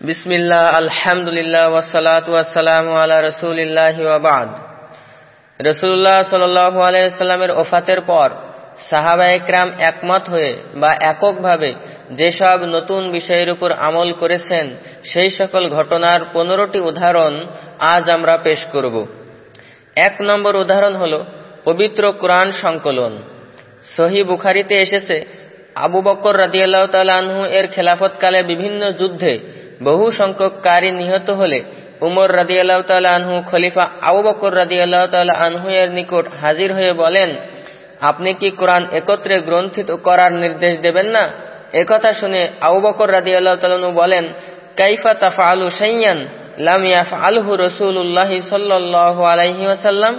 বিসমিল্লাহ, আলহামদুলিল্লাহ ওয়াসালাত ওয়াসালাম আলা রসুলিল্লাহ ওয়াবাদ রসুল্লাহ সাল্লাহ আলাইসাল্লামের ওফাতের পর সাহাবা একরাম একমত হয়ে বা এককভাবে যেসব নতুন বিষয়ের উপর আমল করেছেন, সেই সকল ঘটনার পনেরোটি উদাহরণ আজ আমরা পেশ করব। এক নম্বর উদাহরণ হল পবিত্র কোরআন সংকলন। সহি বুখারিতে এসেছে, আবু বকর রাদিয়াল্লাহ তালাহু এর খেলাফতকালে বিভিন্ন যুদ্ধে বহু সংখ্যক কারি নিহত হলে উমর রাদিয়াল্লাহ তালা আনহু, খলিফা আবু বকর রাদিয়াল্লাহ তালা আনহু এর নিকট হাজির হয়ে বলেন, আপনি কি কোরআন একত্রে গ্রন্থিত করার নির্দেশ দেবেন না? একথা শুনে আবু বকর রাদিয়াল্লাহ তালু বলেন, কাইফা তাফা আলু সাইয়ান লাম ইয়াফ আলহু রসুল্লাহ সাল্লাহ আলাইহি ওয়াসাল্লাম?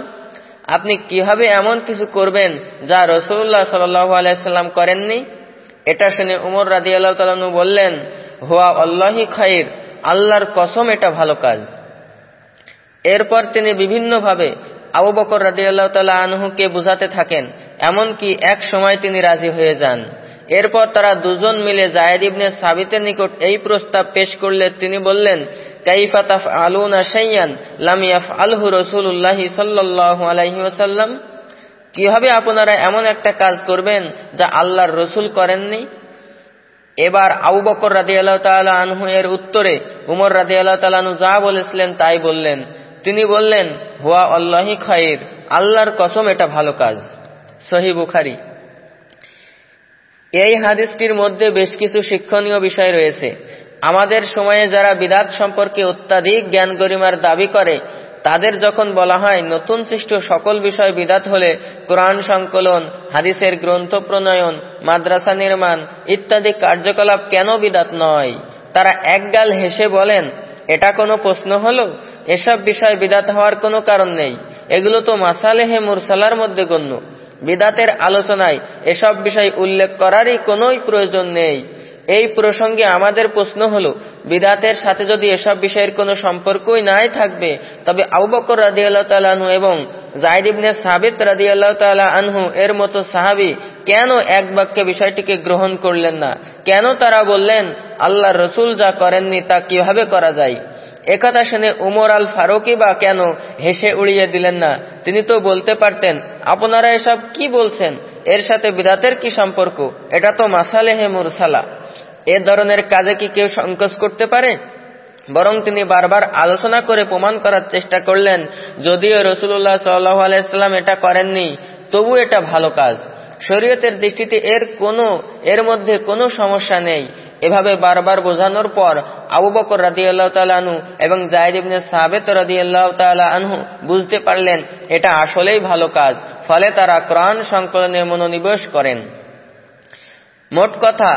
আপনি কীভাবে এমন কিছু করবেন যা রসুল্লাহ সাল্লাহ আলাইসাল্লাম করেননি? এটা শুনে উমর রাদি আল্লাহ তালু বললেন হুয়া আল্লাহি খাইর, আল্লাহর কসম এটা ভালো কাজ। এরপর তিনি বিভিন্নভাবে আবু বকর রাদি আল্লাহ তালা আনহুকে বুঝাতে থাকেন, এমনকি এক সময় তিনি রাজি হয়ে যান। এরপর তারা দুজন মিলে জায়দ ইবনে সাবিতের নিকট এই প্রস্তাব পেশ করলে তিনি বললেন কাইফাতাফ আলুনা সাইয়ান লামিয়াফ আলহু রসুল্লাহ সাল্লাহ আলাইহি ওসাল্লাম কীভাবে আপনারা এমন একটা কাজ করবেন যা আল্লাহর রসুল করেননি? এবার আবু বকর রাদি আল্লাহ আনহু এর উত্তরে উমর রাদি আল্লাহ যা বলেছিলেন তাই বললেন। তিনি বললেন, হুয়া আল্লাহি খাইর, আল্লাহর কসম এটা ভালো কাজ। সহি বুখারি। এই হাদিসটির মধ্যে বেশ কিছু শিক্ষণীয় বিষয় রয়েছে। আমাদের সময়ে যারা বিদাত সম্পর্কে অত্যাধিক জ্ঞান গরিমার দাবি করে তাদের যখন বলা হয় নতুন সৃষ্ট সকল বিষয় বিদাত হলে কোরআন সংকলন, হাদিসের গ্রন্থ প্রণয়ন, মাদ্রাসা নির্মাণ ইত্যাদি কার্যকলাপ কেন বিদাত নয়? তারা একগাল হেসে বলেন, এটা কোনো প্রশ্ন হলো? এসব বিষয় বিদাত হওয়ার কোনো কারণ নেই। এগুলো তো মাসালেহে মুরসালার মধ্যে গণ্য। বিদাতের আলোচনায় এসব বিষয় উল্লেখ করারই কোনোই প্রয়োজন নেই। এই প্রসঙ্গে আমাদের প্রশ্ন হল, বিদাতের সাথে যদি এসব বিষয়ের কোনো সম্পর্কই নাই থাকবে, তবে আবু বকর রাদি আল্লাহ তালু এবং ইবনে সাবিত রাদি আল্লাহ তালা আনহু এর মতো সাহাবি কেন এক বাক্যে বিষয়টিকে গ্রহণ করলেন না? কেন তারা বললেন আল্লাহ রসুল যা করেননি তা কীভাবে করা যায়? একথা শুনে উমর আল ফারুকি বা কেন হেসে উড়িয়ে দিলেন না? তিনি তো বলতে পারতেন, আপনারা এসব কি বলছেন? এর সাথে বিদাতের কি সম্পর্ক? এটা তো মাসালেহে মুরসালা। এ ধরনের কাজে কি কেউ সংকোচ করতে পারে? বরং তিনি বারবার আলোচনা করে প্রমাণ করার চেষ্টা করলেন, যদিও রসুল্লাহ সাল্লাহ আলাইস্লাম এটা করেননি। তবু এটা ভালো কাজ। শরীয়তের দৃষ্টিতে এর কোনো, এর মধ্যে কোনো সমস্যা নেই। এভাবে বারবার বোঝানোর পর আবু বকর রাদি আল্লাহ আনহু এবং জায়দ ইবনে সাবেত রাদি আল্লাহ আনহু বুঝতে পারলেন, এটা আসলেই ভালো কাজ। ফলে তারা কোরআন সংকলনে মনোনিবেশ করেন। মোট কথা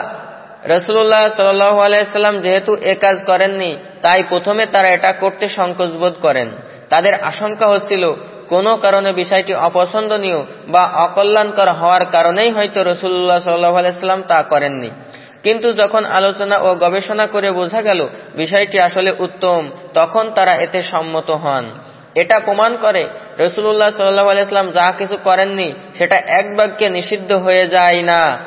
রসুল্লাহ সাল্লাহ আলাইসাল্লাম যেহেতু এ কাজ করেননি, তাই প্রথমে তারা এটা করতে সংকোচ বোধ করেন। তাদের আশঙ্কা হচ্ছিল, কোনো কারণে বিষয়টি অপছন্দনীয় বা অকল্যাণকর হওয়ার কারণেই হয়তো রসুল্লাহ সাল্লাহ আলাইসাল্লাম তা করেননি। কিন্তু যখন আলোচনা ও গবেষণা করে বোঝা গেল, বিষয়টি আসলে উত্তম, তখন তারা এতে সম্মত হন। এটা প্রমাণ করে রসুল্লাহ সাল্লাহ আলাইসলাম যা কিছু করেননি, সেটা এক বাক্যে নিষিদ্ধ হয়ে যায় না।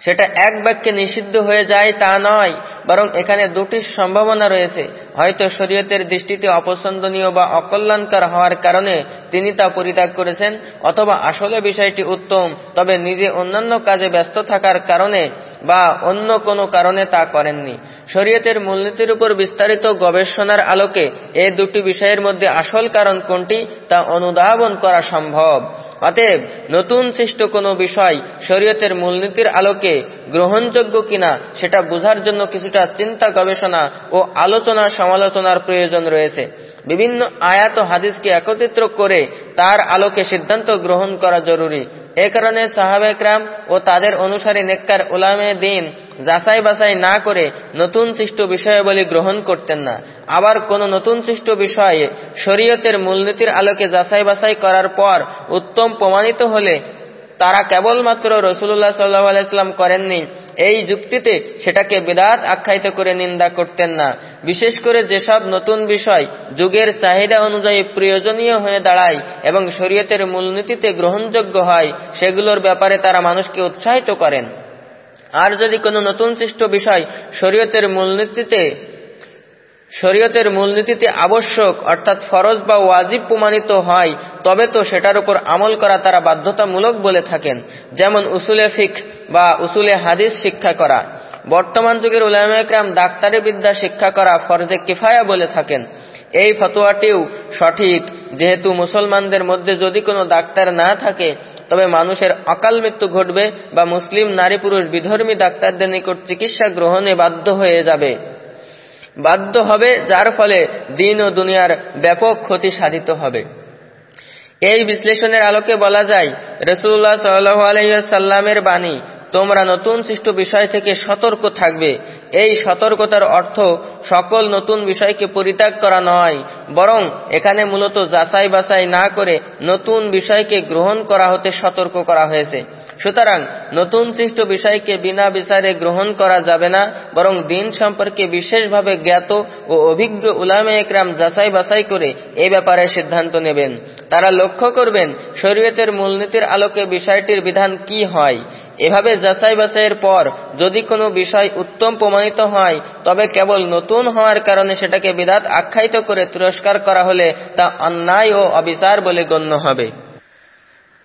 সেটা এক বাক্যে নিষিদ্ধ হয়ে যায় তা নয়, বরং এখানে দুটি সম্ভাবনা রয়েছে। হয়তো শরীয়তের দৃষ্টিতে অপছন্দনীয় বা অকল্যাণকর হওয়ার কারণে তিনি তা পরিত্যাগ করেছেন, অথবা আসলে বিষয়টি উত্তম, তবে নিজে অন্যান্য কাজে ব্যস্ত থাকার কারণে বা অন্য কোনো কারণে তা করেননি। শরীয়তের মূলনীতির উপর বিস্তারিত গবেষণার আলোকে এ দুটি বিষয়ের মধ্যে আসল কারণ কোনটি তা অনুধাবন করা সম্ভব। অতএব নতুন সৃষ্ট কোনো বিষয় শরীয়তের মূলনীতির আলোকে গ্রহণযোগ্য কিনা সেটা বোঝার জন্য কিছুটা চিন্তা, গবেষণা ও আলোচনা, সমালোচনার প্রয়োজন রয়েছে। বিভিন্ন আয়াত হাদিসকে একত্রিত করে তার আলোকে সিদ্ধান্ত গ্রহণ করা জরুরি। এ কারণে সাহাবেকরাম ও তাদের অনুসারী নেককার ওলামে দিন যাচাই বাছাই না করে নতুন সৃষ্ট বিষয়াবলী গ্রহণ করতেন না। আবার কোন নতুন সৃষ্ট বিষয়ে শরীয়তের মূলনীতির আলোকে যাচাই বাছাই করার পর উত্তম প্রমাণিত হলে তারা কেবলমাত্র রসুল্লাহ সাল্লাহ আলাইস্লাম করেননি। এই যুক্তিতে সেটাকে বেদাত আখ্যায়িত করে নিন্দা করতেন না। বিশেষ করে যেসব নতুন বিষয় যুগের চাহিদা অনুযায়ী প্রয়োজনীয় হয়ে দাঁড়ায় এবং শরীয়তের মূলনীতিতে গ্রহণযোগ্য হয়, সেগুলোর ব্যাপারে তারা মানুষকে উৎসাহিত করেন। আর যদি কোনো নতুন সৃষ্ট বিষয় শরীয়তের মূলনীতিতে শরীয়তের মূলনীতিতে আবশ্যক, অর্থাৎ ফরজ বা ওয়াজিব প্রমাণিত হয়, তবে তো সেটার উপর আমল করা তারা বাধ্যতামূলক বলে থাকেন। যেমন উসুলে ফিক বা উসুলে হাদিস শিক্ষা করা। বর্তমান যুগের উলামায়াম ডাক্তারি বিদ্যা, শিক্ষা করা, ফরজে কিফায়া বলে থাকেন। এই ফতোয়াটিও সঠিক। যেহেতু মুসলমানদের মধ্যে যদি কোনো ডাক্তার না থাকে, তবে মানুষের অকাল মৃত্যু ঘটবে বা মুসলিম নারী পুরুষ বিধর্মী ডাক্তারদের নিকট চিকিৎসা গ্রহণে বাধ্য হয়ে যাবে। বাধ্য হবে, যার ফলে দিন ও দুনিয়ার ব্যাপক ক্ষতি সাধিত হবে। এই বিশ্লেষণের আলোকে বলা যায়, রসুল্লাহ সাল্লাহ সাল্লামের বাণী তোমরা নতুন সৃষ্ট বিষয় থেকে সতর্ক থাকবে। এই সতর্কতার অর্থ সকল নতুন বিষয়কে পরিত্যাগ করা নয়, বরং এখানে মূলত যাচাই বাছাই না করে নতুন বিষয়কে গ্রহণ করা হতে সতর্ক করা হয়েছে। সুতরাং নতুন সৃষ্ট বিষয়কে বিনা বিচারে গ্রহণ করা যাবে না, বরং দিন সম্পর্কে বিশেষভাবে জ্ঞাত ও অভিজ্ঞ উলামে একরাম যাচাই বাছাই করে এ ব্যাপারে সিদ্ধান্ত নেবেন। তারা লক্ষ্য করবেন, শরীয়তের মূলনীতির আলোকে বিষয়টির বিধান কি হয়। এভাবে যাচাই বাছাইয়ের পর যদি কোনো বিষয় উত্তম প্রমাণিত হয়, তবে কেবল নতুন হওয়ার কারণে সেটাকে বিদাত আখ্যায়িত করে তিরস্কার করা হলে তা অন্যায় ও অবিচার বলে গণ্য হবে।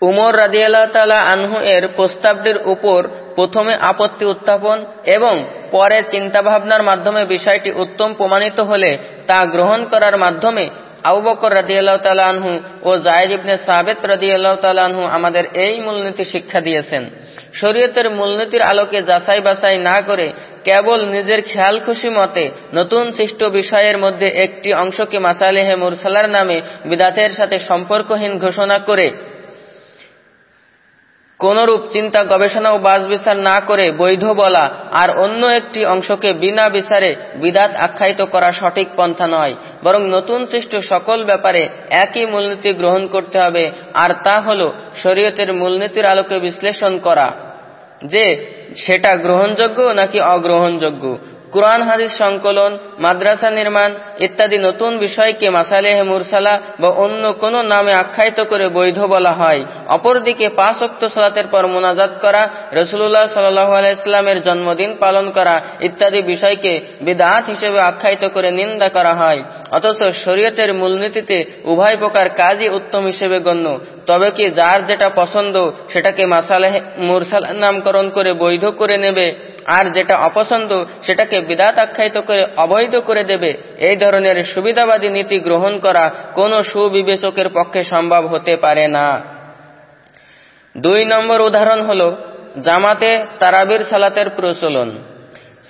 উমর রাজিয়াল্লাহ তালা আনহু এর প্রস্তাবটির উপর প্রথমে আপত্তি উত্থাপন এবং পরে চিন্তাভাবনার মাধ্যমে বিষয়টি উত্তম প্রমাণিত হলে তা গ্রহণ করার মাধ্যমে আউবকর বকর রাদিয়াল্লাহ তালা আনহু ও জায়দ ইবনে সাবেত রাদিয়াল্লাহ তালা আনহু আমাদের এই মূলনীতি শিক্ষা দিয়েছেন। শরীয়তের মূলনীতির আলোকে যাচাই বাছাই না করে কেবল নিজের খেয়াল খুশি মতে নতুন সৃষ্ট বিষয়ের মধ্যে একটি অংশকে মাসালেহে মুরসালার নামে বিদাতের সাথে সম্পর্কহীন ঘোষণা করে কোনরূপ চিন্তা গবেষণা ও বাস বিচার না করে বৈধ বলা আর অন্য একটি অংশকে বিনা বিচারে বিদাত আখ্যায়িত করা সঠিক পন্থা নয়, বরং নতুন সৃষ্ট সকল ব্যাপারে একই মূলনীতি গ্রহণ করতে হবে, আর তা হল শরীয়তের মূলনীতির আলোকে বিশ্লেষণ করা যে সেটা গ্রহণযোগ্য নাকি অগ্রহণযোগ্য। কোরআন, হাদিস সংকলন, মাদ্রাসা নির্মাণ ইত্যাদি নতুন বিষয়কে মাসালেহ মুরসালা বা অন্য কোনো নামে আখ্যায়িত করে বৈধ বলা হয়। অপরদিকে পাঁচ অক্ত সালাতের পর মোনাজাত করা রসুল্লাহ সাল্লাহ আলাইস্লামের জন্মদিন পালন করা ইত্যাদি বিষয়কে বিদাত হিসেবে আখ্যায়িত করে নিন্দা করা হয়। অথচ শরীয়তের মূলনীতিতে উভয় প্রকার কাজই উত্তম হিসেবে গণ্য। তবে কি যার যেটা পছন্দ, সেটাকে মাসালেহ মুরসাল নামকরণ করে বৈধ করে নেবে? আর যেটা অপছন্দ, সেটাকে বিদাত আখ্যায়িত করে, অবৈধ করে দেবে, এই ধরনের সুবিধাবাদী নীতি গ্রহণ করা কোনো সুবিবেচকের পক্ষে সম্ভব হতে পারে না। দুই নম্বর উদাহরণ হল, জামাতে তারাবির সালাতের প্রচলন।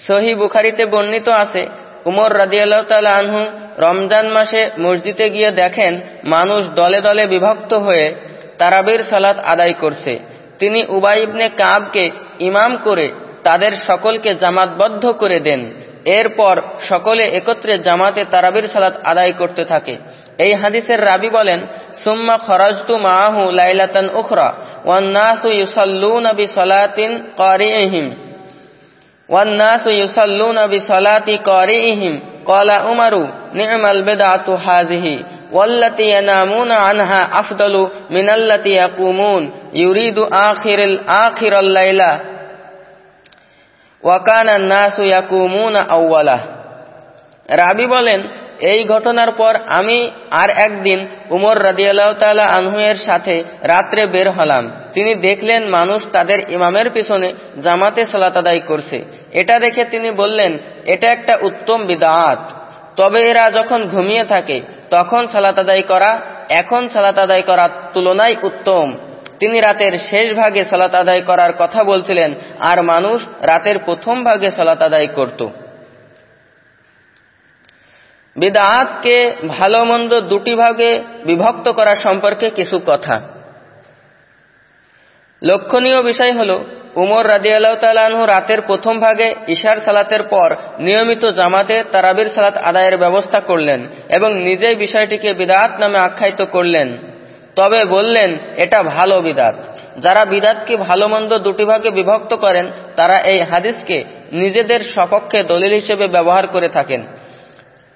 সহি বুখারিতে বর্ণিত আছে, উমর রাজিয়াল্লাহ আনহু রমজান মাসে মসজিদে গিয়ে দেখেন, মানুষ দলে দলে বিভক্ত হয়ে তারাবির সালাত আদায় করছে। তিনি উবাইবনে কাবকে ইমাম করে তাদের সকলকে জামাতবদ্ধ করে দেন এরপর সকলে একত্রে জামাতে তারাবির সালাত আদায় করতে থাকে এই হাদিসের রাবি বলেন সুম্মা খরাজতু মাহু লাইলাতান উখরা ওয়ান্নাসু ইউসাল্লুনা বিসালাতিন কারিহিম ওয়ান্নাসু ইউসাল্লুনা বিসালাতি কারিহিম ক্বালা উমারু নি'মাল বিদআতু হাযিহি والتي ينامون عنها أفضل من التي يقومون يريد آخر الآخر الليلة ওয়াকানা নাসু ইয়াকুমুনা আউওয়ালা। রাবি বলেন, এই ঘটনার পর আমি আর একদিন উমর রাদিয়াল্লাহ তাআলা আনহু এর সাথে রাত্রে বের হলাম। তিনি দেখলেন মানুষ তাদের ইমামের পিছনে জামাতে সালাত আদায় করছে। এটা দেখে তিনি বললেন, এটা একটা উত্তম বিদাত। তবে এরা যখন ঘুমিয়ে থাকে, তখন সালাত আদায় করা, এখন সালাত আদায় করার তুলনায় উত্তম। তিনি রাতের শেষ ভাগে সালাত আদায় করার কথা বলছিলেন, আর মানুষ রাতের প্রথম ভাগে সালাত আদায় করত। বিদাতকে ভালো মন্দ দুটি ভাগে বিভক্ত করা সম্পর্কে কিছু কথা। লক্ষণীয় বিষয় হল, উমর রাজিয়াল্লাহ তালাহু রাতের প্রথম ভাগে ইশার সালাতের পর নিয়মিত জামাতে তারাবির সালাত আদায়ের ব্যবস্থা করলেন এবং নিজেই বিষয়টিকে বিদাত নামে আখ্যায়িত করলেন। তবে বললেন, এটা ভালো বিদাত। যারা বিদাতকে ভালো মন্দ দুটি ভাগে বিভক্ত করেন, তারা এই হাদিসকে নিজেদের সপক্ষে দলিল হিসেবে ব্যবহার করে থাকেন।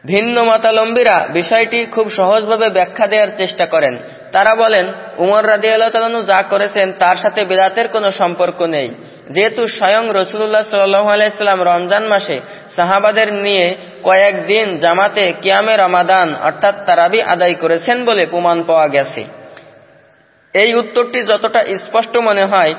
ভিন্ন মতালম্বীরা বিষয়টি খুব সহজভাবে ব্যাখ্যা দেওয়ার চেষ্টা করেন। তারা বলেন, উমর রাজি আল্লাহ যা করেছেন, তার সাথে বিদাতের কোনো সম্পর্ক নেই। যেহেতু স্বয়ং রসুল্লাহ সাল্লাম রমজান মাসে সাহাবাদের নিয়ে কয়েকদিন জামাতে কিয়ামে রমাদান, অর্থাৎ তারাবি আদায় করেছেন বলে প্রমাণ পাওয়া গেছে। এই উত্তরটি যতটা স্পষ্ট মনে হয়,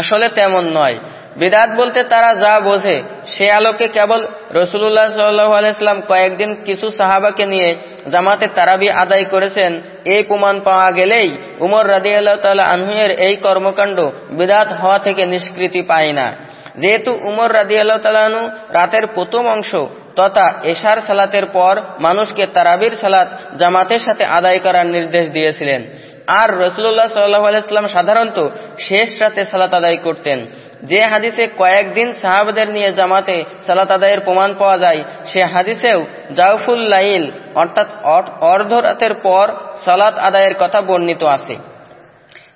আসলে তেমন নয়। বিদাত বলতে তারা যা বোঝে, সে আলোকে কেবল রসুল্লাহ সাল্লাম কয়েকদিন কিছু সাহাবাকে নিয়ে জামাতে তারাবি আদায় করেছেন। এই প্রমাণ পাওয়া গেলেই উমর রাজি আল্লাহ আনহুয়ের এই কর্মকাণ্ড বিদাত হওয়া থেকে নিষ্কৃতি পায় না। যেহেতু উমর রাজি আল্লাহ তালু রাতের প্রথম অংশ তথা এশার সালাতের পর মানুষকে তারাবির সালাত জামাতের সাথে আদায় করার নির্দেশ দিয়েছিলেন। আর রসুল্লাহ সাল্লাহ আলাইস্লাম সাধারণত শেষ রাতে সালাত আদায় করতেন। যে হাদিসে কয়েকদিন সাহাবদের নিয়ে জামাতে সালাত আদায়ের প্রমাণ পাওয়া যায়, সে হাদিসেও জাউফুল লাইল, অর্থাৎ অর্ধরাতের পর সালাত আদায়ের কথা বর্ণিত আছে।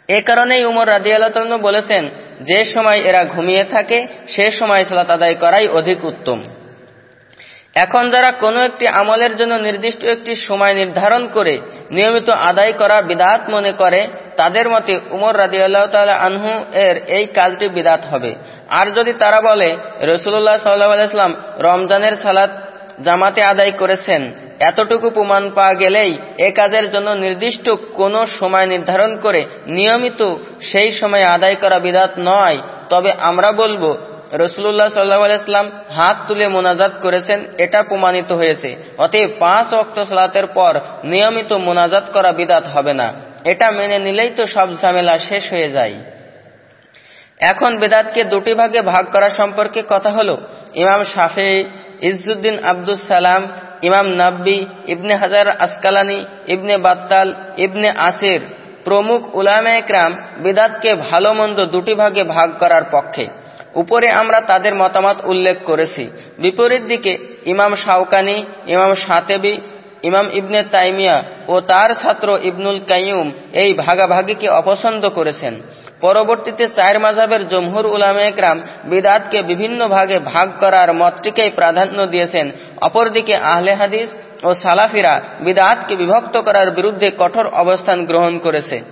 এ কারণেই উমর রাজি আল্লাহ বলেছেন, যে সময় এরা ঘুমিয়ে থাকে, সে সময় সালাত আদায় করাই অধিক উত্তম। এখন যারা কোনো একটি আমলের জন্য নির্দিষ্ট একটি সময় নির্ধারণ করে নিয়মিত আদায় করা বিদাত মনে করে, তাদের মতে উমর রাজি আল্লাহ আনহু এর এই কাজটি বিদাত হবে। আর যদি তারা বলে রসুল্লাহ সাল্লাহ রমজানের সালাত জামাতে আদায় করেছেন, এতটুকু প্রমাণ পাওয়া গেলেই এ কাজের জন্য নির্দিষ্ট কোনো সময় নির্ধারণ করে নিয়মিত সেই সময় আদায় করা বিদাত নয়। তবে আমরা বলব রসুল্লাহ সাল্লাহাম হাত তুলে মোনাজাত করেছেন, এটা প্রমাণিত হয়েছে। অতএব পাঁচ অক্ত সালাতের পর নিয়মিত মোনাজাত করা বিদাত হবে না। এটা মেনে নিলেই তো সব ঝামেলা শেষ হয়ে যায়। এখন বেদাতকে দুটি ভাগে ভাগ করা সম্পর্কে কথা হলো, ইমাম শাফে ইজুদ্দিন আব্দুল সালাম, ইমাম নাব্বি, ইবনে হাজার আসকালানি, ইবনে বাত্তাল, ইবনে আসির প্রমুখ উলামা একরাম বিদাতকে ভালো মন্দ দুটি ভাগে ভাগ করার পক্ষে। উপরে আমরা তাদের মতামত উল্লেখ করেছি। বিপরীত দিকে ইমাম শাওকানি, ইমাম সাতেবি ইমাম ইবনে তাইমিয়া ও তার ছাত্র ইবনুল কাইয়ুম এই ভাগাভাগিকে অপছন্দ করেছেন। পরবর্তীতে চার মাঝাবের জমহুর উলামে একরাম বিদাতকে বিভিন্ন ভাগে ভাগ করার মতটিকেই প্রাধান্য দিয়েছেন। অপরদিকে আহলে হাদিস ও সালাফিরা বিদাতকে বিভক্ত করার বিরুদ্ধে কঠোর অবস্থান গ্রহণ করেছে।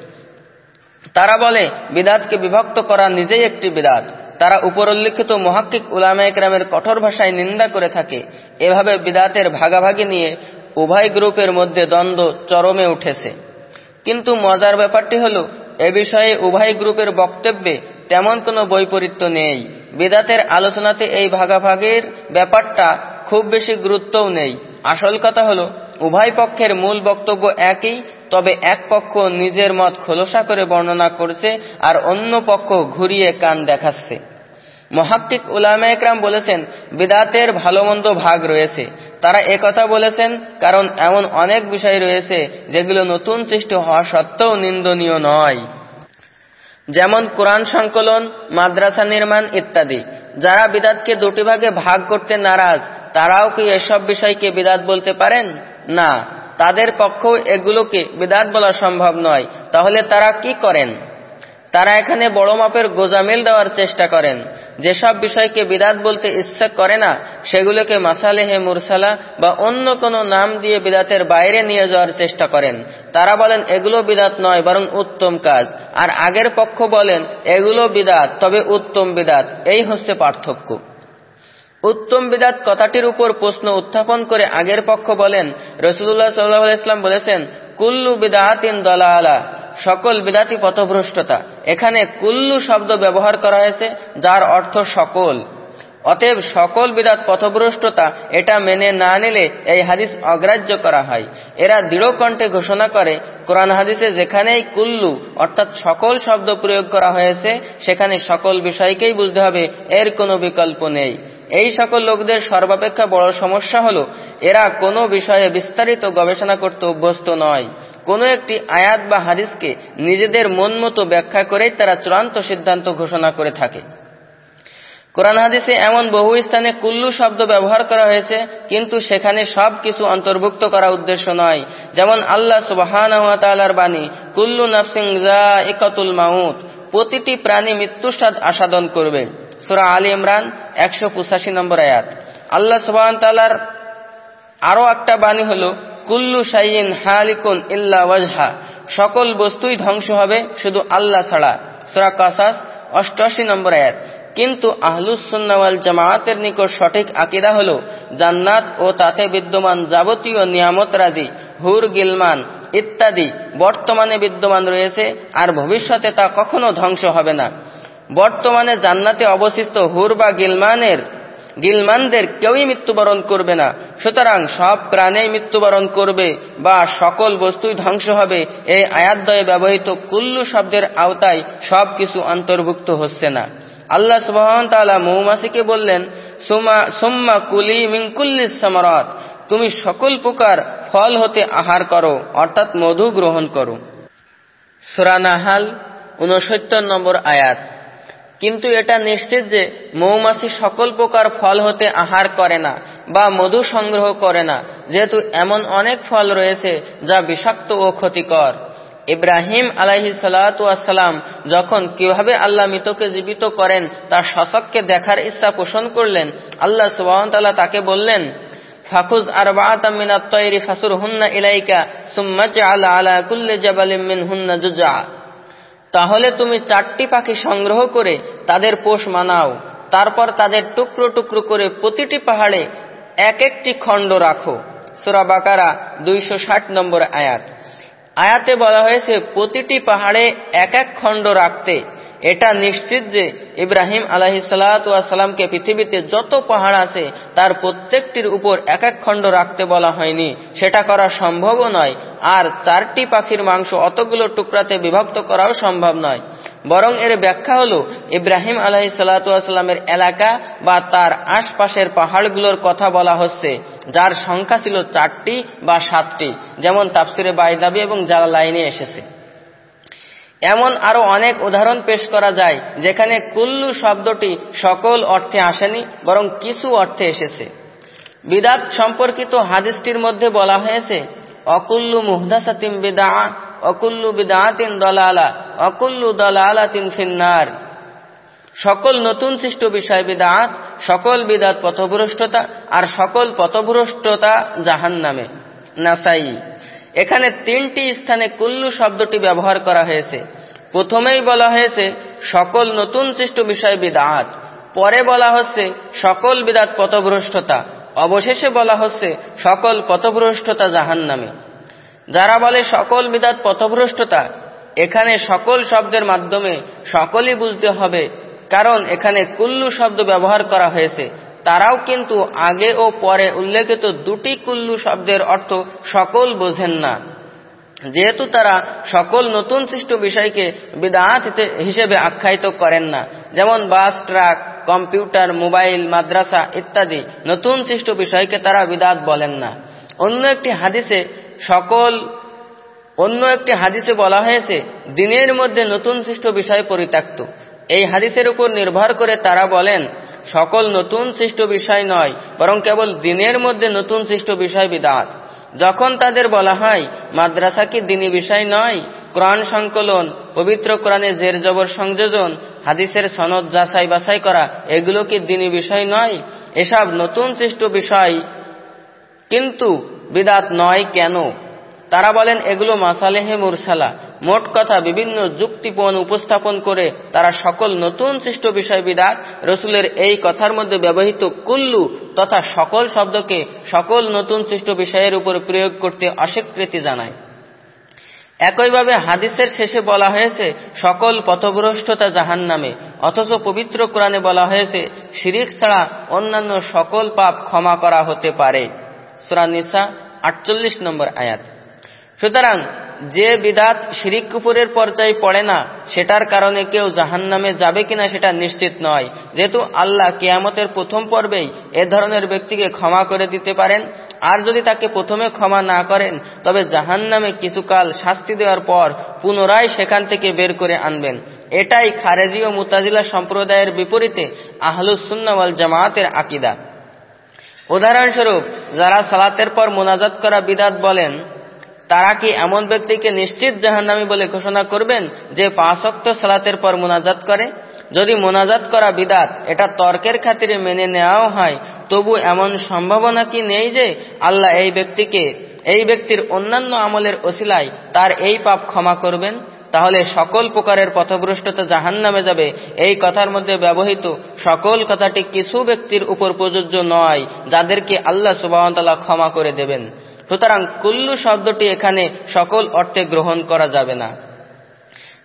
তারা বলে, বিদাতকে বিভক্ত করা নিজেই একটি বিদাত। তারা উপরোল্লিখিত মহাক্কিক উলামা একরামের কঠোর ভাষায় নিন্দা করে থাকে। এভাবে বিদাতের ভাগাভাগি নিয়ে উভয় গ্রুপের মধ্যে দ্বন্দ্ব চরমে উঠেছে। কিন্তু মজার ব্যাপারটি হল, এ বিষয়ে উভয় গ্রুপের বক্তব্যে তেমন কোনো বৈপরীত্য নেই। বেদাতের আলোচনাতে এই ভাগাভাগের ব্যাপারটা খুব বেশি গুরুত্বও নেই। আসল কথা হলো, উভয় পক্ষের মূল বক্তব্য একই তবে এক পক্ষ নিজের মত খোলসা করে বর্ণনা করছে আর অন্য পক্ষ ঘুরিয়ে কান দেখাচ্ছে। মহাক্কিক উলামা একরাম বলেছেন, বিদাতের ভালো মন্দ ভাগ রয়েছে। তারা একথা বলেছেন, কারণ এমন অনেক বিষয় রয়েছে যেগুলো নতুন সৃষ্টি হওয়া সত্ত্বেও নিন্দনীয় নয়। যেমন কোরআন সংকলন, মাদ্রাসা নির্মাণ ইত্যাদি। যারা বিদাতকে দুটি ভাগে ভাগ করতে নারাজ, তারাও কি এসব বিষয়কে বিদাত বলতে পারেন? না। তাদের পক্ষেও এগুলোকে বিদাত বলা সম্ভব নয়। তাহলে তারা কি করেন? তারা এখানে বড় মাপের গোজামিল দেওয়ার চেষ্টা করেন। যেসব বিষয়কে বিদাত বলতে ইচ্ছা করে না, সেগুলোকে মাসালেহে মুরসালা বা অন্য কোনো নাম দিয়ে বিদাতের বাইরে নিয়ে যাওয়ার চেষ্টা করেন। তারা বলেন, এগুলো বিদাত নয়, বরং উত্তম কাজ। আর আগের পক্ষ বলেন, এগুলো বিদাত, তবে উত্তম বিদাত। এই হচ্ছে পার্থক্য। উত্তম বিদাত কথাটির উপর প্রশ্ন উত্থাপন করে আগের পক্ষ বলেন রসুল্লাহ সাল্লাহ ইসলাম বলেছেন, কুল্লু বিদাতিন দলা সকল বিদাতি পথভ্রষ্টতা। এখানে কুল্লু শব্দ ব্যবহার করা হয়েছে, যার অর্থ সকল। অতএব সকল বিদাত পথভ্রষ্টতা, এটা মেনে না নিলে এই হাদিস অগ্রাহ্য করা হয়। এরা দৃঢ় কণ্ঠে ঘোষণা করে, কোরআন হাদিসে যেখানেই কুল্লু, অর্থাৎ সকল শব্দ প্রয়োগ করা হয়েছে, সেখানে সকল বিষয়কেই বুঝতে হবে, এর কোনো বিকল্প নেই। এই সকল লোকদের সর্বাপেক্ষা বড় সমস্যা হল, এরা কোনো বিষয়ে বিস্তারিত গবেষণা করতে অভ্যস্ত নয়। কোনো একটি আয়াত বা হাদিসকে নিজেদের মন মতো ব্যাখ্যা করেই তারা চূড়ান্ত সিদ্ধান্ত ঘোষণা করে থাকে। কোরআন হাদিসে এমন বহু স্থানে কুল্লু শব্দ ব্যবহার করা হয়েছে, কিন্তু সেখানে সব কিছু অন্তর্ভুক্ত করা উদ্দেশ্য নয়। যেমন আল্লাহ সুবাহান বাণী, কুল্লু নাফসিং ইকতুল মাউত। প্রতিটি প্রাণী মৃত্যুর মৃত্যুস্বাদ আসাদন করবে। সুরা আলী ইমরান একশো পঁচাশি নম্বর আয়াত। আল্লাহ সুবাহতালার আরও একটা বাণী হল, কুল্লু সাইন হালিকুন ইল্লা ওয়াজহা। সকল বস্তুই ধ্বংস হবে শুধু আল্লাহ ছাড়া। সুরা কাসাস অষ্টআশি নম্বর আয়াত। কিন্তু আহলুসুন্নাওয়াল জামায়াতের নিকট সঠিক আকিদা হল জান্নাত ও তাতে বিদ্যমান যাবতীয় নিয়ামতরাদি হুর, গিলমান ইত্যাদি বর্তমানে বিদ্যমান রয়েছে আর ভবিষ্যতে তা কখনো ধ্বংস হবে না। বর্তমানে জান্নাতে অবশিষ্ট হুর বা গিলমানের, গিলমানদের কেউই মৃত্যুবরণ করবে না। সুতরাং সব প্রাণেই মৃত্যুবরণ করবে বা সকল বস্তুই ধ্বংস হবে এই আয়াতদয়ে ব্যবহৃত কুল্লু শব্দের আওতায় সব কিছু অন্তর্ভুক্ত হচ্ছে না। আল্লাহ সুবহান তাআলা মৌমাছিকে বললেন সুম্মা কুলি মিনকুল্লিস সামারাত, তুমি সকল প্রকার ফল হতে আহার করো, অর্থাৎ মধু গ্রহণ করো। সূরা নাহাল 69 নম্বর আয়াত। কিন্তু এটা নিশ্চিত যে মৌমাছি সকল প্রকার ফল হতে আহার করে না বা মধু সংগ্রহ করে না, যেহেতু এমন অনেক ফল রয়েছে যা বিষাক্ত ও ক্ষতিকর। ইব্রাহিম আলাহি সালাম যখন কীভাবে আল্লাহ মৃতকে জীবিত করেন, তার শশককে দেখার ইচ্ছা পোষণ করলেন, আল্লাহ সুবাহতাল্লাহ তাকে বললেন, ফাখুজ আর তৈরি ফাসুর হুন্না ইলাইকা সুম্মাচ আলা আলা কুল্লে জাবালিম মিন হুন্না জুজা তাহলে তুমি চারটি পাখি সংগ্রহ করে তাদের পোষ মানাও, তারপর তাদের টুকরো টুকরো করে প্রতিটি পাহাড়ে এক একটি খণ্ড রাখো। সুরা বাকারা দুইশ ষাট নম্বর আয়াত। আয়াতে বলা হয়েছে, প্রতিটি পাহাড়ে এক এক খণ্ড রাখতে। এটা নিশ্চিত যে ইব্রাহিম আলাহি সালামকে পৃথিবীতে যত পাহাড় আছে, তার প্রত্যেকটির উপর এক এক খণ্ড রাখতে বলা হয়নি। সেটা করা সম্ভবও নয়। আর চারটি পাখির মাংস অতগুলো টুকরাতে বিভক্ত করাও সম্ভব নয়। বরং এর ব্যাখ্যা হল, ইব্রাহিম আলাহি সাল্লামের এলাকা বা তার আশপাশের পাহাড়গুলোর কথা বলা হচ্ছে, যার সংখ্যা ছিল চারটি বা সাতটি, যেমন তাপসিরে বাইদাবি এবং যারা লাইনে এসেছে। এমন আরও অনেক উদাহরণ পেশ করা যায়, যেখানে কুল্লু শব্দটি সকল অর্থে আসেনি, বরং কিছু অর্থে এসেছে। বিদাত সম্পর্কিত হাদিসটির মধ্যে বলা হয়েছে, অকুল্লু মুহদাসাতিম বিদা অকুল্লু বিদাতিন দলালা, অকুল্লু দলালাতিন ফিন্নার। সকল নতুন সৃষ্ট বিষয় বিদাত, সকল বিদাত পথভ্রষ্টতা আর সকল পথভ্রষ্টতা জাহান নামে নাসাই। এখানে তিনটি স্থানে কুল্লু শব্দটি ব্যবহার করা হয়েছে। প্রথমেই বলা হয়েছে, সকল নতুন সৃষ্ট বিষয় বিদাত। পরে বলা হচ্ছে, সকল বিদাত পথভ্রষ্টতা। অবশেষে বলা হচ্ছে, সকল পথভ্রষ্টতা জাহান নামে যারা বলে সকল বিদাত পথভ্রষ্টতা, এখানে সকল শব্দের মাধ্যমে সকলই বুঝতে হবে, কারণ এখানে কুল্লু শব্দ ব্যবহার করা হয়েছে। তারাও কিন্তু আগে ও পরে উল্লেখিত দুটি কুল্লু শব্দের অর্থ সকল বোঝেন না। যেহেতু তারা সকল নতুন সৃষ্ট বিষয়কে বিদাত হিসেবে আখ্যায়িত করেন না, যেমন বাস, ট্রাক, কম্পিউটার, মোবাইল, মাদ্রাসা ইত্যাদি নতুন সৃষ্ট বিষয়কে তারা বিদাত বলেন না। অন্য একটি হাদিসে সকল অন্য একটি হাদিসে বলা হয়েছে, দিনের মধ্যে নতুন সৃষ্ট বিষয় পরিত্যক্ত। এই হাদিসের উপর নির্ভর করে তারা বলেন, সকল নতুন সৃষ্ট বিষয় নয়, বরং কেবল দিনের মধ্যে নতুন সৃষ্ট বিষয় বিদাত। যখন তাদের বলা হয়, মাদ্রাসা কি দিনী বিষয় নয়, কোরআন সংকলন, পবিত্র কোরআনে জের জবর সংযোজন, হাদিসের সনদ যাচাই বাছাই করা, এগুলো কি দিনী বিষয় নয়? এসব নতুন সৃষ্ট বিষয় কিন্তু বিদাত নয় কেন? তারা বলেন, এগুলো মাসালেহে মুরসালা। মোট কথা, বিভিন্ন যুক্তিপণ উপস্থাপন করে তারা সকল নতুন সৃষ্ট বিষয় বিদাত। রসুলের এই কথার মধ্যে ব্যবহৃত কুল্লু তথা সকল শব্দকে সকল নতুন সৃষ্ট বিষয়ের উপর প্রয়োগ করতে অস্বীকৃতি জানায়। একইভাবে হাদিসের শেষে বলা হয়েছে, সকল পথভ্রষ্টতা জাহান নামে অথচ পবিত্র কোরআনে বলা হয়েছে, শিরিক ছাড়া অন্যান্য সকল পাপ ক্ষমা করা হতে পারে। সুরানিসা আটচল্লিশ নম্বর আয়াত। সুতরাং যে বিদাত শিরিক কুপুরের পর্যায়ে পড়ে না, সেটার কারণে কেউ জাহান নামে যাবে কিনা সেটা নিশ্চিত নয়। যেহেতু আল্লাহ কেয়ামতের প্রথম পর্বেই এ ধরনের ব্যক্তিকে ক্ষমা করে দিতে পারেন। আর যদি তাকে প্রথমে ক্ষমা না করেন, তবে জাহান নামে কিছুকাল শাস্তি দেওয়ার পর পুনরায় সেখান থেকে বের করে আনবেন। এটাই খারেজি ও মুতাজিলা সম্প্রদায়ের বিপরীতে আহলুসুন্নাওয়াল জামায়াতের আকিদা। উদাহরণস্বরূপ, যারা সালাতের পর মোনাজাত করা বিদাত বলেন, তারা কি এমন ব্যক্তিকে নিশ্চিত জাহান্নামী বলে ঘোষণা করবেন যে পাঁচক্ত সালাতের পর মোনাজাত করে? যদি মোনাজাত করা বিদাত, এটা তর্কের খাতিরে মেনে নেওয়াও হয়, তবু এমন সম্ভাবনা কি নেই যে আল্লাহ এই ব্যক্তিকে, এই ব্যক্তির অন্যান্য আমলের ওসিলায় তার এই পাপ ক্ষমা করবেন? তাহলে সকল প্রকারের পথভ্রষ্টতা জাহান নামে যাবে। এই কথার মধ্যে ব্যবহৃত সকল কথাটি কিছু ব্যক্তির উপর প্রযোজ্য নয়, যাদেরকে আল্লাহ সুবাহতাল্লাহ ক্ষমা করে দেবেন। সুতরাং কুল্লু শব্দটি এখানে সকল অর্থে গ্রহণ করা যাবে না।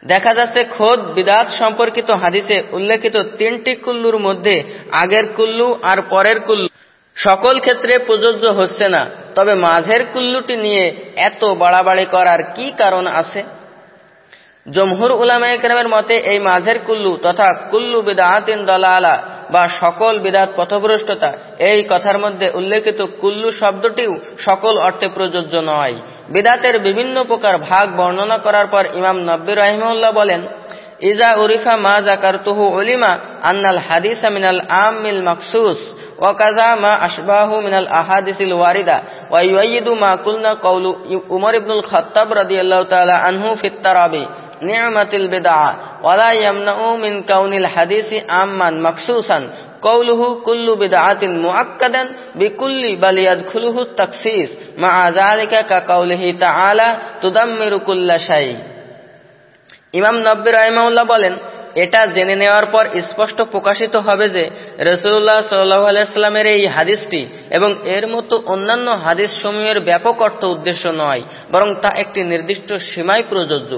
দেখা যাচ্ছে খোদ বিদাত সম্পর্কিত হাদিসে উল্লেখিত তিনটি কুল্লুর মধ্যে আগের কুল্লু আর পরের কুল্লু সকল ক্ষেত্রে প্রযোজ্য হচ্ছে না। তবে মাঝের কুল্লুটি নিয়ে এত বাড়াবাড়ি করার কি কারণ আছে? জমহুর উলামা একরামের মতে, এই মাঝের কুল্লু তথা কুল্লু বিদাতিন দলালা বা সকল বিদাত পথভ্রষ্টতা, এই কথার মধ্যে উল্লেখিত কুল্লু শব্দটিও সকল অর্থে প্রযোজ্য নয়। বিদাতের বিভিন্ন প্রকার ভাগ বর্ণনা করার পর ইমাম নব্বী রহিমউল্লাহ বলেন, ইজা উরিফা মা জাকারতুহু উলিমা আন্নাল হাদিস মিনাল আমিল মাকসুস ওয়াকাজা মা আশবাহু মিনাল আহাদিসিল ওয়ারিদা, ওয়া মা কুলনা কওলু উমর ইবনুল খাত্তাব রাদিয়াল্লাহু তাআলা আনহু ফিত নি'মাতিল বিদআ, ওয়ালা কাউনিল হাদিসি আম্মান মাকসুসান কৌলুহু কুল্লু বিদআতিন মুআক্কাদান বিকুল্লি কা তাআলা তুদাম্মিরু কুল্লা শাই। ইমাম নব্বী বলেন, এটা জেনে নেওয়ার পর স্পষ্ট প্রকাশিত হবে যে রসুল্লাহ সাল্লাহ আলাইস্লামের এই হাদিসটি এবং এর মতো অন্যান্য হাদিস সমূহের ব্যাপক অর্থ উদ্দেশ্য নয়, বরং তা একটি নির্দিষ্ট সীমায় প্রযোজ্য।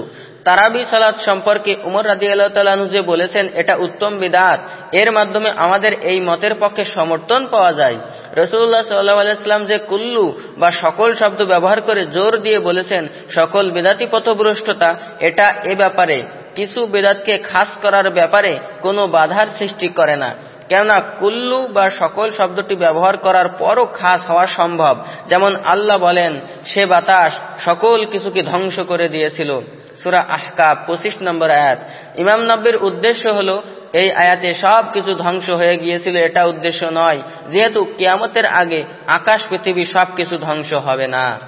তারাবি সালাদ সম্পর্কে উমর রাজি আল্লাহ যে বলেছেন, এটা উত্তম বিদাত। এর মাধ্যমে আমাদের এই মতের পক্ষে সমর্থন পাওয়া যায়। রসুল্লাহ সাল্লাহ আলাইস্লাম যে কুল্লু বা সকল শব্দ ব্যবহার করে জোর দিয়ে বলেছেন, সকল বিদাতি পথভ্রষ্টতা, এটা এ ব্যাপারে, কিছু বেদাতকে খাস করার ব্যাপারে কোনো বাধার সৃষ্টি করে না। কেননা কুল্লু বা সকল শব্দটি ব্যবহার করার পরও খাস হওয়া সম্ভব। যেমন আল্লাহ বলেন, সে বাতাস সকল কিছুকে ধ্বংস করে দিয়েছিল। সুরা আহকা পঁচিশ নম্বর আয়াত। ইমাম নব্বের উদ্দেশ্য হল, এই আয়াতে সব কিছু ধ্বংস হয়ে গিয়েছিল, এটা উদ্দেশ্য নয়। যেহেতু কিয়ামতের আগে আকাশ, পৃথিবী সব কিছু ধ্বংস হবে না।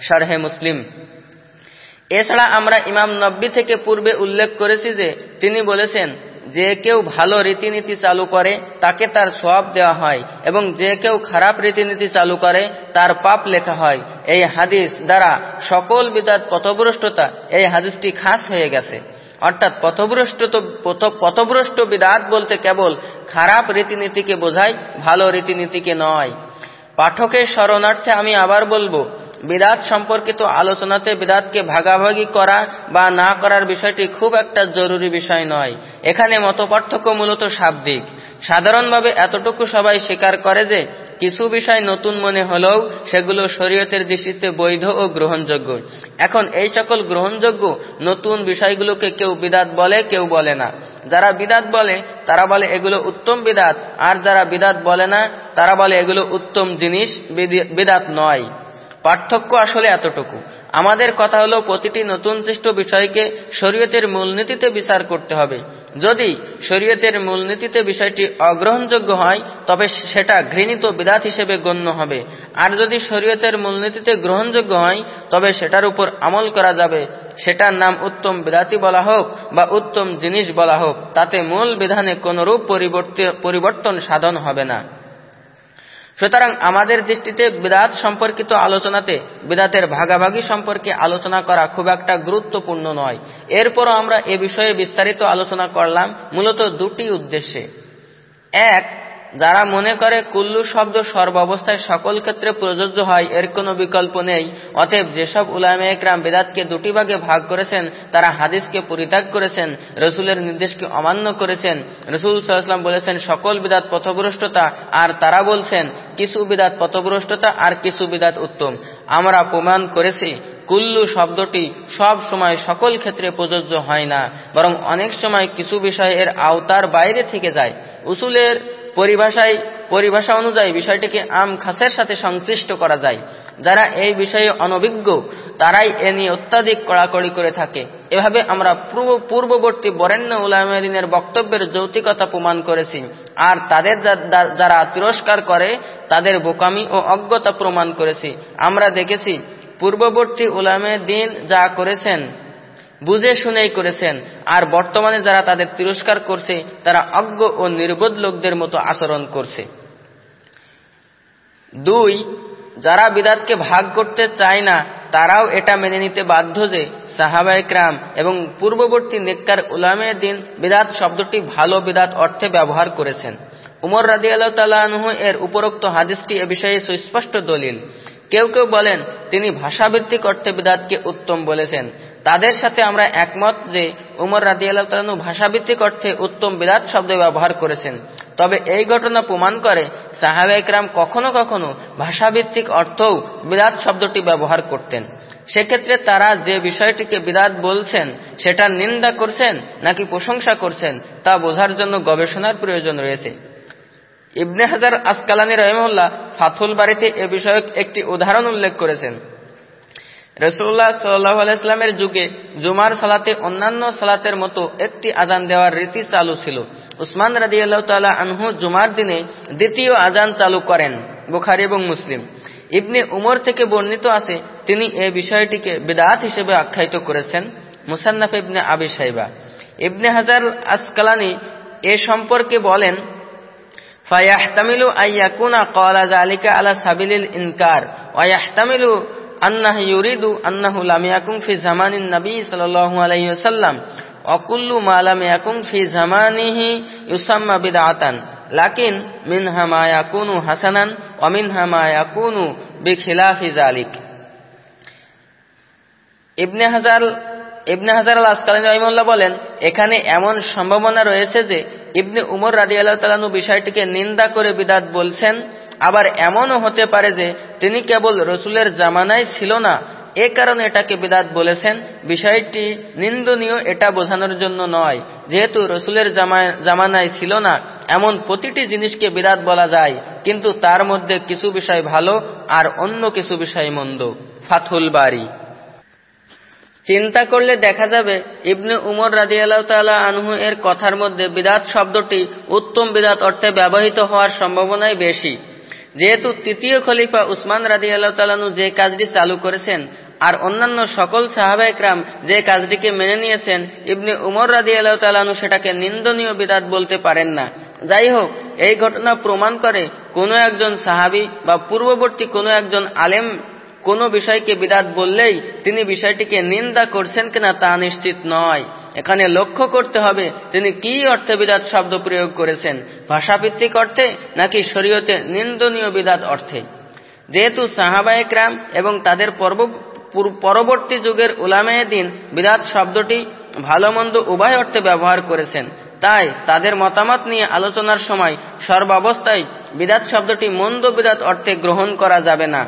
সারহে মুসলিম। এছাড়া আমরা ইমাম নব্বী থেকে পূর্বে উল্লেখ করেছি যে, তিনি বলেছেন যে কেউ ভালো রীতিনীতি চালু করে, তাকে তার সব দেওয়া হয়, এবং যে কেউ খারাপ রীতিনীতি চালু করে, তার পাপ লেখা হয়। এই হাদিস দ্বারা সকল বিদাত পথভ্রষ্টতা এই হাদিসটি খাস হয়ে গেছে। অর্থাৎ পথভ্রষ্ট পথভ্রষ্ট বিদাত বলতে কেবল খারাপ রীতিনীতিকে বোঝায়, ভালো রীতিনীতিকে নয়। পাঠকের শরণার্থে আমি আবার বলব বিদাত সম্পর্কিত আলোচনাতে বিদাতকে ভাগাভাগি করা বা না করার বিষয়টি খুব একটা জরুরি বিষয় নয়। এখানে মতপার্থক্য মূলত শাব্দিক। সাধারণভাবে এতটুকু সবাই স্বীকার করে যে, কিছু বিষয় নতুন মনে হলেও সেগুলো শরীয়তের দৃষ্টিতে বৈধ ও গ্রহণযোগ্য। এখন এই সকল গ্রহণযোগ্য নতুন বিষয়গুলোকে কেউ বিদাত বলে, কেউ বলে না। যারা বিদাত বলে, তারা বলে এগুলো উত্তম বিদাত। আর যারা বিদাত বলে না, তারা বলে এগুলো উত্তম জিনিস বিদাত নয়। পার্থক্য আসলে এতটুকু। আমাদের কথা হলো প্রতিটি নতুন সৃষ্ট বিষয়কে শরীয়তের মূলনীতিতে বিচার করতে হবে। যদি শরীয়তের মূলনীতিতে বিষয়টি অগ্রহণযোগ্য হয়, তবে সেটা ঘৃণিত বিদাত হিসেবে গণ্য হবে। আর যদি শরীয়তের মূলনীতিতে গ্রহণযোগ্য হয়, তবে সেটার উপর আমল করা যাবে। সেটার নাম উত্তম বিদাতি বলা হোক বা উত্তম জিনিস বলা হোক। তাতে মূল বিধানে কোনরূপ পরিবর্তন সাধন হবে না। সুতরাং আমাদের দৃষ্টিতে বিদাত সম্পর্কিত আলোচনাতে বিদাতের ভাগাভাগি সম্পর্কে আলোচনা করা খুব একটা গুরুত্বপূর্ণ নয়। এরপরও আমরা এ বিষয়ে বিস্তারিত আলোচনা করলাম, মূলত দুটি উদ্দেশ্যে। এক যারা মনে করে কুল্লু শব্দ সর্বাবস্থায় সকল ক্ষেত্রে প্রযোজ্য হয়, এর কোনো বিকল্প নেই। অতএব যেসব উলামে একরাম বেদাতকে দুটি ভাগে ভাগ করেছেন, তারা হাদিসকে পরিত্যাগ করেছেন, রসুলের নির্দেশকে অমান্য করেছেন। রসুল সাল্লাম বলেছেন, সকল বিদাত পথভ্রষ্টতা আর তারা বলছেন, কিছু বিদাত পথভ্রষ্টতা আর কিছু বিদাত উত্তম। আমরা প্রমাণ করেছি কুল্লু শব্দটি সব সময় সকল ক্ষেত্রে প্রযোজ্য হয় না, বরং অনেক সময় কিছু বিষয় এর আওতার বাইরে থেকে যায়। উসুলের পরিভাষায়, পরিভাষা অনুযায়ী বিষয়টিকে আম খাসের সাথে সংশ্লিষ্ট করা যায়। যারা এই বিষয়ে অনভিজ্ঞ, তারাই এ নিয়ে অত্যাধিক কড়াকড়ি করে থাকে। এভাবে আমরা পূর্ব, পূর্ববর্তী বরেণ্য উলামেদিনের বক্তব্যের যৌতিকতা প্রমাণ করেছি। আর তাদের যারা তিরস্কার করে, তাদের বোকামি ও অজ্ঞতা প্রমাণ করেছি। আমরা দেখেছি পূর্ববর্তী উলামে দিন যা করেছেন, বুঝে শুনেই করেছেন, আর বর্তমানে যারা তাদের তিরস্কার করছে, তারা অজ্ঞ ও নির্বোধ লোকদের মতো আচরণ করছে। দুই, যারা বিদাতকে ভাগ করতে চায় না, তারাও এটা মেনে নিতে বাধ্য যে সাহাবায় ক্রাম এবং পূর্ববর্তী নেককার উলামে দিন বিদাত শব্দটি ভালো বিদাত অর্থে ব্যবহার করেছেন। উমর রাজি আল্লাহ তালাহ এর উপরোক্ত হাদিসটি এ বিষয়ে সুস্পষ্ট দলিল। কেউ কেউ বলেন, তিনি ভাষাভিত্তিক অর্থে বিদাতকে উত্তম বলেছেন। তাদের সাথে আমরা একমত যে উমর রাজি আল্লাহ ভাষাভিত্তিক অর্থে উত্তম বিদাত শব্দ ব্যবহার করেছেন। তবে এই ঘটনা প্রমাণ করে সাহাবে একরাম কখনো কখনো ভাষাভিত্তিক অর্থও বিদাত শব্দটি ব্যবহার করতেন। সেক্ষেত্রে তারা যে বিষয়টিকে বিদাত বলছেন, সেটা নিন্দা করছেন নাকি প্রশংসা করছেন, তা বোঝার জন্য গবেষণার প্রয়োজন রয়েছে। ইবনে হাজার আসকালানি রহমুল্লাহ ফাথুল বাড়িতে এ বিষয়ক একটি উদাহরণ উল্লেখ করেছেন। রসুল্লাহ সাল্লাহামের যুগে জুমার সালাতে অন্যান্য সালাতের মতো একটি আজান দেওয়ার রীতি চালু ছিল। উসমান রাজি আল্লাহ তালা আনহু জুমার দিনে দ্বিতীয় আজান চালু করেন, বুখারি এবং মুসলিম। ইবনে উমর থেকে বর্ণিত আছে, তিনি এ বিষয়টিকে বিদাত হিসেবে আখ্যায়িত করেছেন, মুসান্নাফ ইবনে আবি সাইবা ইবনে হাজার আসকালানি এ সম্পর্কে বলেন ফায়াহতামিলু আইয়াকুনা কলা জালিকা আলা সাবিলিল ইনকার ওয়াহতামিলু আন্নাহ ইউরিদু আন্নাহু লাম ইয়াকুম ফি জামানিন নবী সাল্লাল্লাহু আলাইহি ওয়াসাল্লাম অকুল্লু মা লাম ইয়াকুম ফি জামানিহি ইউসাম্মা বিদআতান, লাকিন মিনহা মা ইয়াকুনু হাসানান, ওয়া মিনহা মা ইয়াকুনু বিখিলাফি জালিক ইবনে হাজার ইবনে হাজার আল আসকালী রহিমুল্লাহ বলেন, এখানে এমন সম্ভাবনা রয়েছে যে ইবনে উমর রাজি আল্লাহ তালানু বিষয়টিকে নিন্দা করে বিদাত বলছেন, আবার এমনও হতে পারে যে তিনি কেবল রসুলের জামানায় ছিল না, এ কারণে এটাকে বিদাত বলেছেন। বিষয়টি নিন্দনীয় এটা বোঝানোর জন্য নয়, যেহেতু রসুলের জামানায় ছিল না, এমন প্রতিটি জিনিসকে বিদাত বলা যায়, কিন্তু তার মধ্যে কিছু বিষয় ভালো আর অন্য কিছু বিষয় মন্দ। ফাথুল বাড়ি চিন্তা করলে দেখা যাবে ইবনে উমর রাজি আল্লাহ তালা আনহু এর কথার মধ্যে বিদাত শব্দটি উত্তম বিদাত অর্থে ব্যবহৃত হওয়ার সম্ভাবনাই বেশি। যেহেতু তৃতীয় খলিফা উসমান রাজি আল্লাহ তালানু যে কাজটি চালু করেছেন আর অন্যান্য সকল সাহাবাইকরাম যে কাজটিকে মেনে নিয়েছেন, ইবনে উমর রাজি আল্লাহ তালানু সেটাকে নিন্দনীয় বিদাত বলতে পারেন না। যাই হোক এই ঘটনা প্রমাণ করে কোনো একজন সাহাবি বা পূর্ববর্তী কোনো একজন আলেম কোনো বিষয়কে বিদাত বললেই তিনি বিষয়টিকে নিন্দা করছেন কিনা তা নিশ্চিত নয়। এখানে লক্ষ্য করতে হবে তিনি কি অর্থে বিদাত শব্দ প্রয়োগ করেছেন, ভাষাভিত্তিক অর্থে নাকি শরীয়তে নিন্দনীয় বিদাত অর্থে? যেহেতু সাহাবায়করাম এবং তাদের পর্ব পরবর্তী যুগের উলামায়ে দিন বিদাত শব্দটি ভালো মন্দ উভয় অর্থে ব্যবহার করেছেন, তাই তাদের মতামত নিয়ে আলোচনার সময় সর্বাবস্থায় বিদাত শব্দটি মন্দ বিদাত অর্থে গ্রহণ করা যাবে না।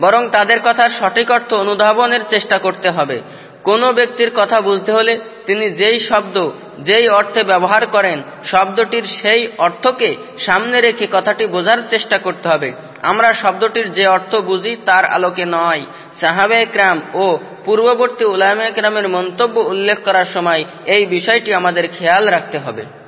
বরং তাদের কথার সঠিক অর্থ অনুধাবনের চেষ্টা করতে হবে। কোনো ব্যক্তির কথা বুঝতে হলে তিনি যেই শব্দ, যেই অর্থে ব্যবহার করেন, শব্দটির সেই অর্থকে সামনে রেখে কথাটি বোঝার চেষ্টা করতে হবে। আমরা শব্দটির যে অর্থ বুঝি তার আলোকে নয়। সাহাবে ক্রাম ও পূর্ববর্তী উলামে ক্রামের মন্তব্য উল্লেখ করার সময় এই বিষয়টি আমাদের খেয়াল রাখতে হবে।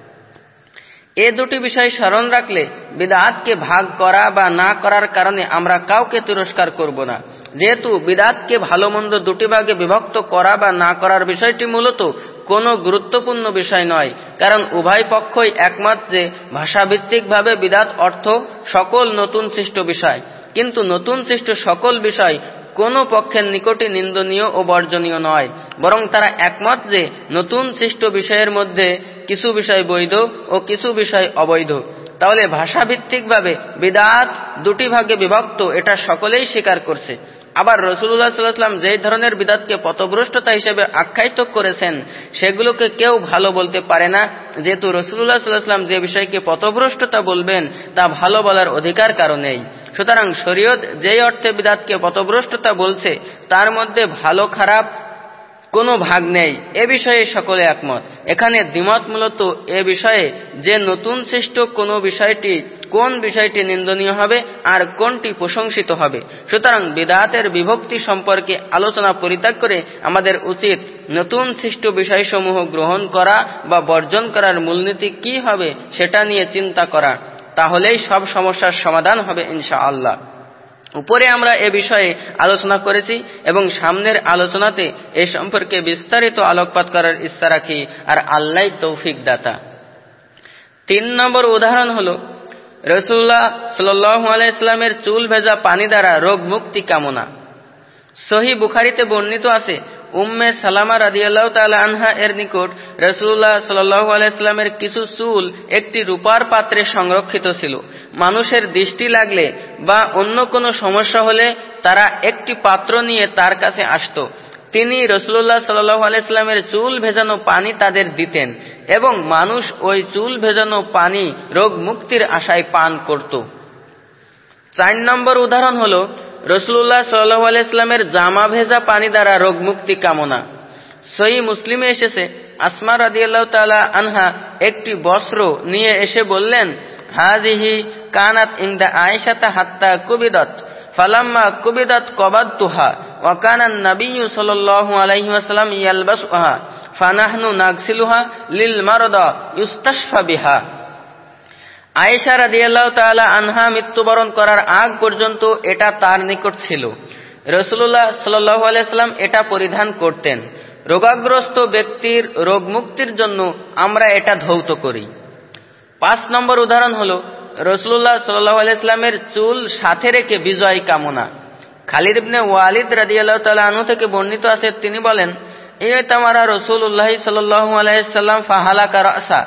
এ দুটি বিষয় স্মরণ রাখলে বিদাতকে ভাগ করা বা না করার কারণে আমরা কাউকে তিরস্কার করব না। যেহেতু বিদাতকে ভালো মন্দ দুটি ভাগে বিভক্ত করা বা না করার বিষয়টি মূলত কোনো গুরুত্বপূর্ণ বিষয় নয়, কারণ উভয় পক্ষই একমত যে ভাষাভিত্তিকভাবে বিদাত অর্থ সকল নতুন সৃষ্ট বিষয়। কিন্তু নতুন সৃষ্ট সকল বিষয় কোনো পক্ষের নিকটে নিন্দনীয় ও বর্জনীয় নয়, বরং তারা একমত যে নতুন সৃষ্ট বিষয়ের মধ্যে কিছু বিষয় বৈধ ও কিছু বিষয় অবৈধ। তাহলে ভাষাভিত্তিকভাবে বিদাত দুটি ভাগে বিভক্ত, এটা সকলেই স্বীকার করছে। আবার রসুল্লাহ সাল্লাহাম যে ধরনের বিদাতকে পথভ্রষ্টতা হিসেবে আখ্যায়িত করেছেন, সেগুলোকে কেউ ভালো বলতে পারে না। যেহেতু রসুল্লাহ সাল্লাহাম যে বিষয়কে পথভ্রষ্টতা বলবেন, তা ভালো বলার অধিকার কারণেই সুতরাং শরীয়ত যেই অর্থে বিদাতকে পথভ্রষ্টতা বলছে, তার মধ্যে ভালো খারাপ কোনো ভাগ নেই। এ বিষয়ে সকলে একমত। এখানে দ্বিমত মূলত এ বিষয়ে যে নতুন সৃষ্ট কোনো বিষয়টি কোন বিষয়টি নিন্দনীয় হবে আর কোনটি প্রশংসিত হবে। সুতরাং বিদাতের বিভক্তি সম্পর্কে আলোচনা পরিত্যাগ করে আমাদের উচিত নতুন সৃষ্ট বিষয়সমূহ গ্রহণ করা বা বর্জন করার মূলনীতি কি হবে সেটা নিয়ে চিন্তা করা। তাহলেই সব সমস্যার সমাধান হবে ইনশা আল্লাহ উপরে আমরা এ বিষয়ে আলোচনা করেছি এবং সামনের আলোচনাতে এ সম্পর্কে বিস্তারিত আলোকপাত করার ইচ্ছা রাখি আর আল্লাহ তৌফিক দাতা। তিন নম্বর উদাহরণ হল, রসুল্লাহ সাল্লু আলাইস্লামের চুল ভেজা পানি দ্বারা রোগ মুক্তি কামনা। সহি বুখারিতে বর্ণিত আছে উম্মে সালামা রাদিয়াল্লাহ তালা আনহা এর নিকট রসুল্লাহ সাল্লাহ আলাইস্লামের কিছু চুল একটি রূপার পাত্রে সংরক্ষিত ছিল। মানুষের দৃষ্টি লাগলে বা অন্য কোনো সমস্যা হলে তারা একটি পাত্র নিয়ে তার কাছে আসত। তিনি রসুল্লাহ সাল্লাহ আলাইস্লামের চুল ভেজানো পানি তাদের দিতেন এবং মানুষ ওই চুল ভেজানো পানি রোগ মুক্তির আশায় পান করত। চার নম্বর উদাহরণ হল রসুল্লাহ সাল্লাহ আলাইস্লামের জামা ভেজা পানি দ্বারা রোগ মুক্তি কামনা। সই মুসলিমে এসেছে, আসমা রাদিয়াল্লাহ তালা আনহা একটি বস্ত্র নিয়ে এসে বললেন হাজিহি কানাত ইন্দা আয়েশাতা হাত্তা কুবিদত, ফালাম্মা কুবিদাত ওয়াকানান আলাইহি ওয়াসাল্লাম ইয়ালবাসুহা, ফানাহনু নাগসিলুহা লিল মারদা ইউস্তাশফা বিহা। আয়েশা রাদিয়াল্লাহু তাআলা আনহা মৃত্যুবরণ করার আগ পর্যন্ত এটা তার নিকট ছিল। রসুল্লাহ সাল্লাম এটা পরিধান করতেন। রোগাগ্রস্ত ব্যক্তির রোগ মুক্তির জন্য আমরা এটা ধৌত করি। পাঁচ নম্বর উদাহরণ হলো রসুল্লাহ সাল্লাহ আলাইস্লামের চুল সাথে রেখে বিজয় কামনা। খালিদ ইবনে ওয়ালিদ রাদিয়াল্লাহ তালা আনু থেকে বর্ণিত আছে, তিনি বলেন এই তামারা রসুল্লাহ সাল্লাহ আলাইসাল্লাম ফাহালাকা রাসা।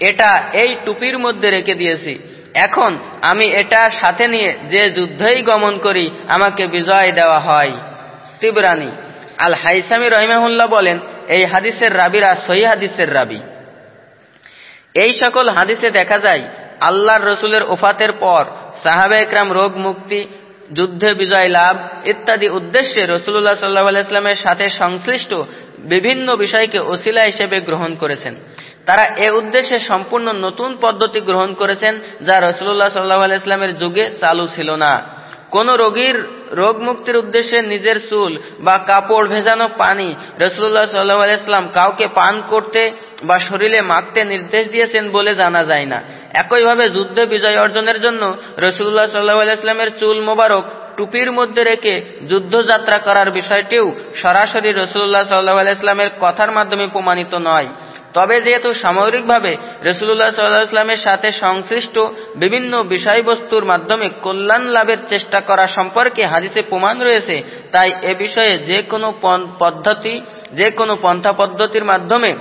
এটা এই টুপির মধ্যে রেখে দিয়েছি। এখন আমি এটা সাথে নিয়ে যে যুদ্ধেই গমন করি, আমাকে বিজয় দেওয়া হয়। তিবরানি আল হাইসামি রহিমাহুল্লাহ বলেন, এই হাদিসের রাবিরা সহি হাদিসের রাবি। এই সকল হাদিসে দেখা যায়, আল্লাহর রসুলের ওফাতের পর সাহাবে একরাম রোগ মুক্তি, যুদ্ধে বিজয় লাভ ইত্যাদি উদ্দেশ্যে রসুল্লাহ সাল্লাহ আলাইস্লামের সাথে সংশ্লিষ্ট বিভিন্ন বিষয়কে ওসিলা হিসেবে গ্রহণ করেছেন। তারা এ উদ্দেশ্যে সম্পূর্ণ নতুন পদ্ধতি গ্রহণ করেছেন যা রসুল্লাহ সাল্লাহ আলাইস্লামের যুগে চালু ছিল না। কোন রোগীর রোগ মুক্তির উদ্দেশ্যে নিজের চুল বা কাপড় ভেজানো পানি রসুল্লাহ সাল্লাহ আলাইস্লাম কাউকে পান করতে বা শরীরে মাখতে নির্দেশ দিয়েছেন বলে জানা যায় না। একইভাবে যুদ্ধে বিজয় অর্জনের জন্য রসুল্লাহ সাল্লাহ আলাইস্লামের চুল মোবারক টুপির মধ্যে রেখে যুদ্ধযাত্রা করার বিষয়টিও সরাসরি রসুল্লাহ সাল্লাহ আলাইস্লামের কথার মাধ্যমে প্রমাণিত নয়। তবে যেহেতু সামগ্রিকভাবে রসুল্লাহ সাল্লাহ ইসলামের সাথে সংশ্লিষ্ট বিভিন্ন বিষয়বস্তুর মাধ্যমে কল্যাণ লাভের চেষ্টা করা সম্পর্কে হাদিসে প্রমাণ রয়েছে, তাই এ বিষয়ে যে কোনো পদ্ধতি, যে কোনো পন্থা পদ্ধতির মাধ্যমে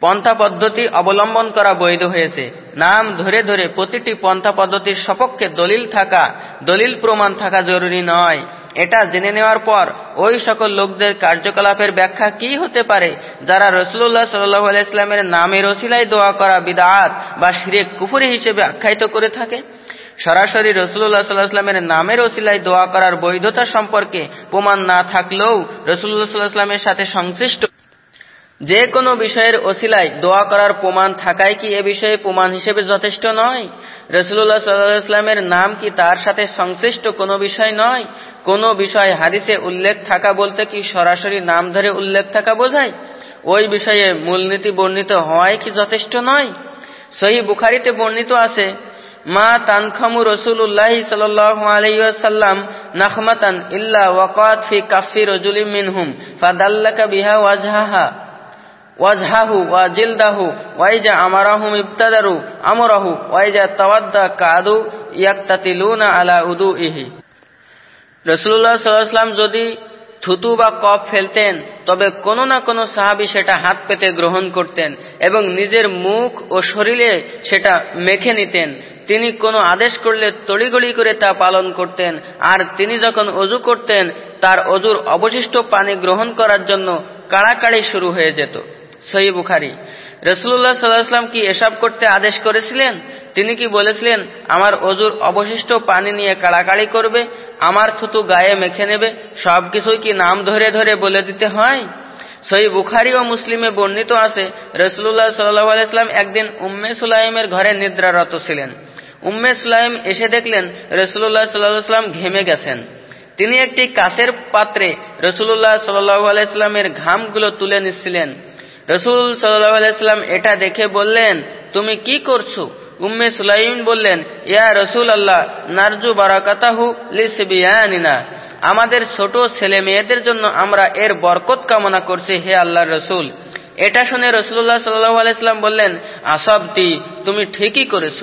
পন্থা পদ্ধতি অবলম্বন করা বৈধ হয়েছে। নাম ধরে ধরে প্রতিটি পন্থা পদ্ধতির সপক্ষে দলিল থাকা, দলিল প্রমাণ থাকা জরুরি নয়। এটা জেনে নেওয়ার পর ওই সকল লোকদের কার্যকলাপের ব্যাখ্যা কি হতে পারে? যারা রসুল্লাহ সাল্লাহ ইসলামের নামের ওসিলায় দোয়া করা বিদাত বা শিরেক কুফুরি হিসেবে আখ্যায়িত করে থাকে? সরাসরি রসুল্লাহ সাল্লাহামের নামের ওসিলায় দোয়া করার বৈধতা সম্পর্কে প্রমাণ না থাকলেও রসুল্লাহ সাল্লাহামের সাথে সংশ্লিষ্ট যে কোনো বিষয়ের ওসিলায় দোয়া করার প্রমাণ থাকায় কি এ বিষয়ে প্রমাণ হিসেবে যথেষ্ট নয়? রসুল্লাহ সাল্লাহামের নাম কি তার সাথে সংশ্লিষ্ট কোনো বিষয় নয়? কোনো বিষয় হাদিসে উল্লেখ থাকা বলতে কি সরাসরি নাম ধরে উল্লেখ থাকা বোঝায়? ওই বিষয়ে মূলনীতি বর্ণিত হওয়ায় কি যথেষ্ট নয়? সহি বুখারিতে বর্ণিত আছে, মা তানখামু রসুল্লাহ সাল্লাম নাখমাতান ইল্লা ওয়াকাত ফি কাফি রজুলি মিনহুম ফাদাল্লাকা বিহা ওয়াজহাহা। ওয়াজহাহু ওয়া জিলদাহু ওয়াইজা আমারাহুম ইবতাদারু আমরাহু ওয়াইজা তাওয়াদ্দা কাদু ইয়াক্তাতিলুনা আলা উদুইহি। রসুল্লাহ সাল্লাম যদি থুতু বা কফ ফেলতেন, তবে কোনো না কোনো সাহাবি সেটা হাত পেতে গ্রহণ করতেন এবং নিজের মুখ ও শরীরে সেটা মেখে নিতেন। তিনি কোনো আদেশ করলে তড়িগড়ি করে তা পালন করতেন। আর তিনি যখন অজু করতেন, তার অজুর অবশিষ্ট পানি গ্রহণ করার জন্য কাড়াকাড়ি শুরু হয়ে যেত। সই বুখারি। রসুল্লাহ সাল্লাহাম কি এসব করতে আদেশ করেছিলেন? তিনি কি বলেছিলেন, আমার অজুর অবশিষ্ট পানি নিয়ে কাড়াকাড়ি করবে, আমার থুতু গায়ে মেখে নেবে সব কিছুই কি নাম ধরে ধরে বলে দিতে হয়? সই বুখারি ও মুসলিমে বর্ণিত আছে রসুল্লাহ সাল্লাহ আলাইস্লাম একদিন উম্মে সুলাইমের ঘরে নিদ্রারত ছিলেন। উম্মে সুলাইম এসে দেখলেন রসুল্লাহ সাল্লাম ঘেমে গেছেন। তিনি একটি কাছের পাত্রে রসুল্লাহ সাল্লাহ আলাইস্লামের ঘামগুলো তুলে নিচ্ছিলেন। রসুল সাল্লাম এটা দেখে বললেন, তুমি কি করছ? উম্মে সুলাইম বললেন, ইয়া রসুল আল্লাহ নারজু বারাকাতাহু লিসবিয়ানিনা। আমাদের ছোট ছেলে মেয়েদের জন্য আমরা এর বরকত কামনা করছি, হে আল্লাহ রসুল। এটা শুনে রসুল্লাহ সাল্লাহ আলাইস্লাম বললেন, আসাবতি, তুমি ঠিকই করেছ।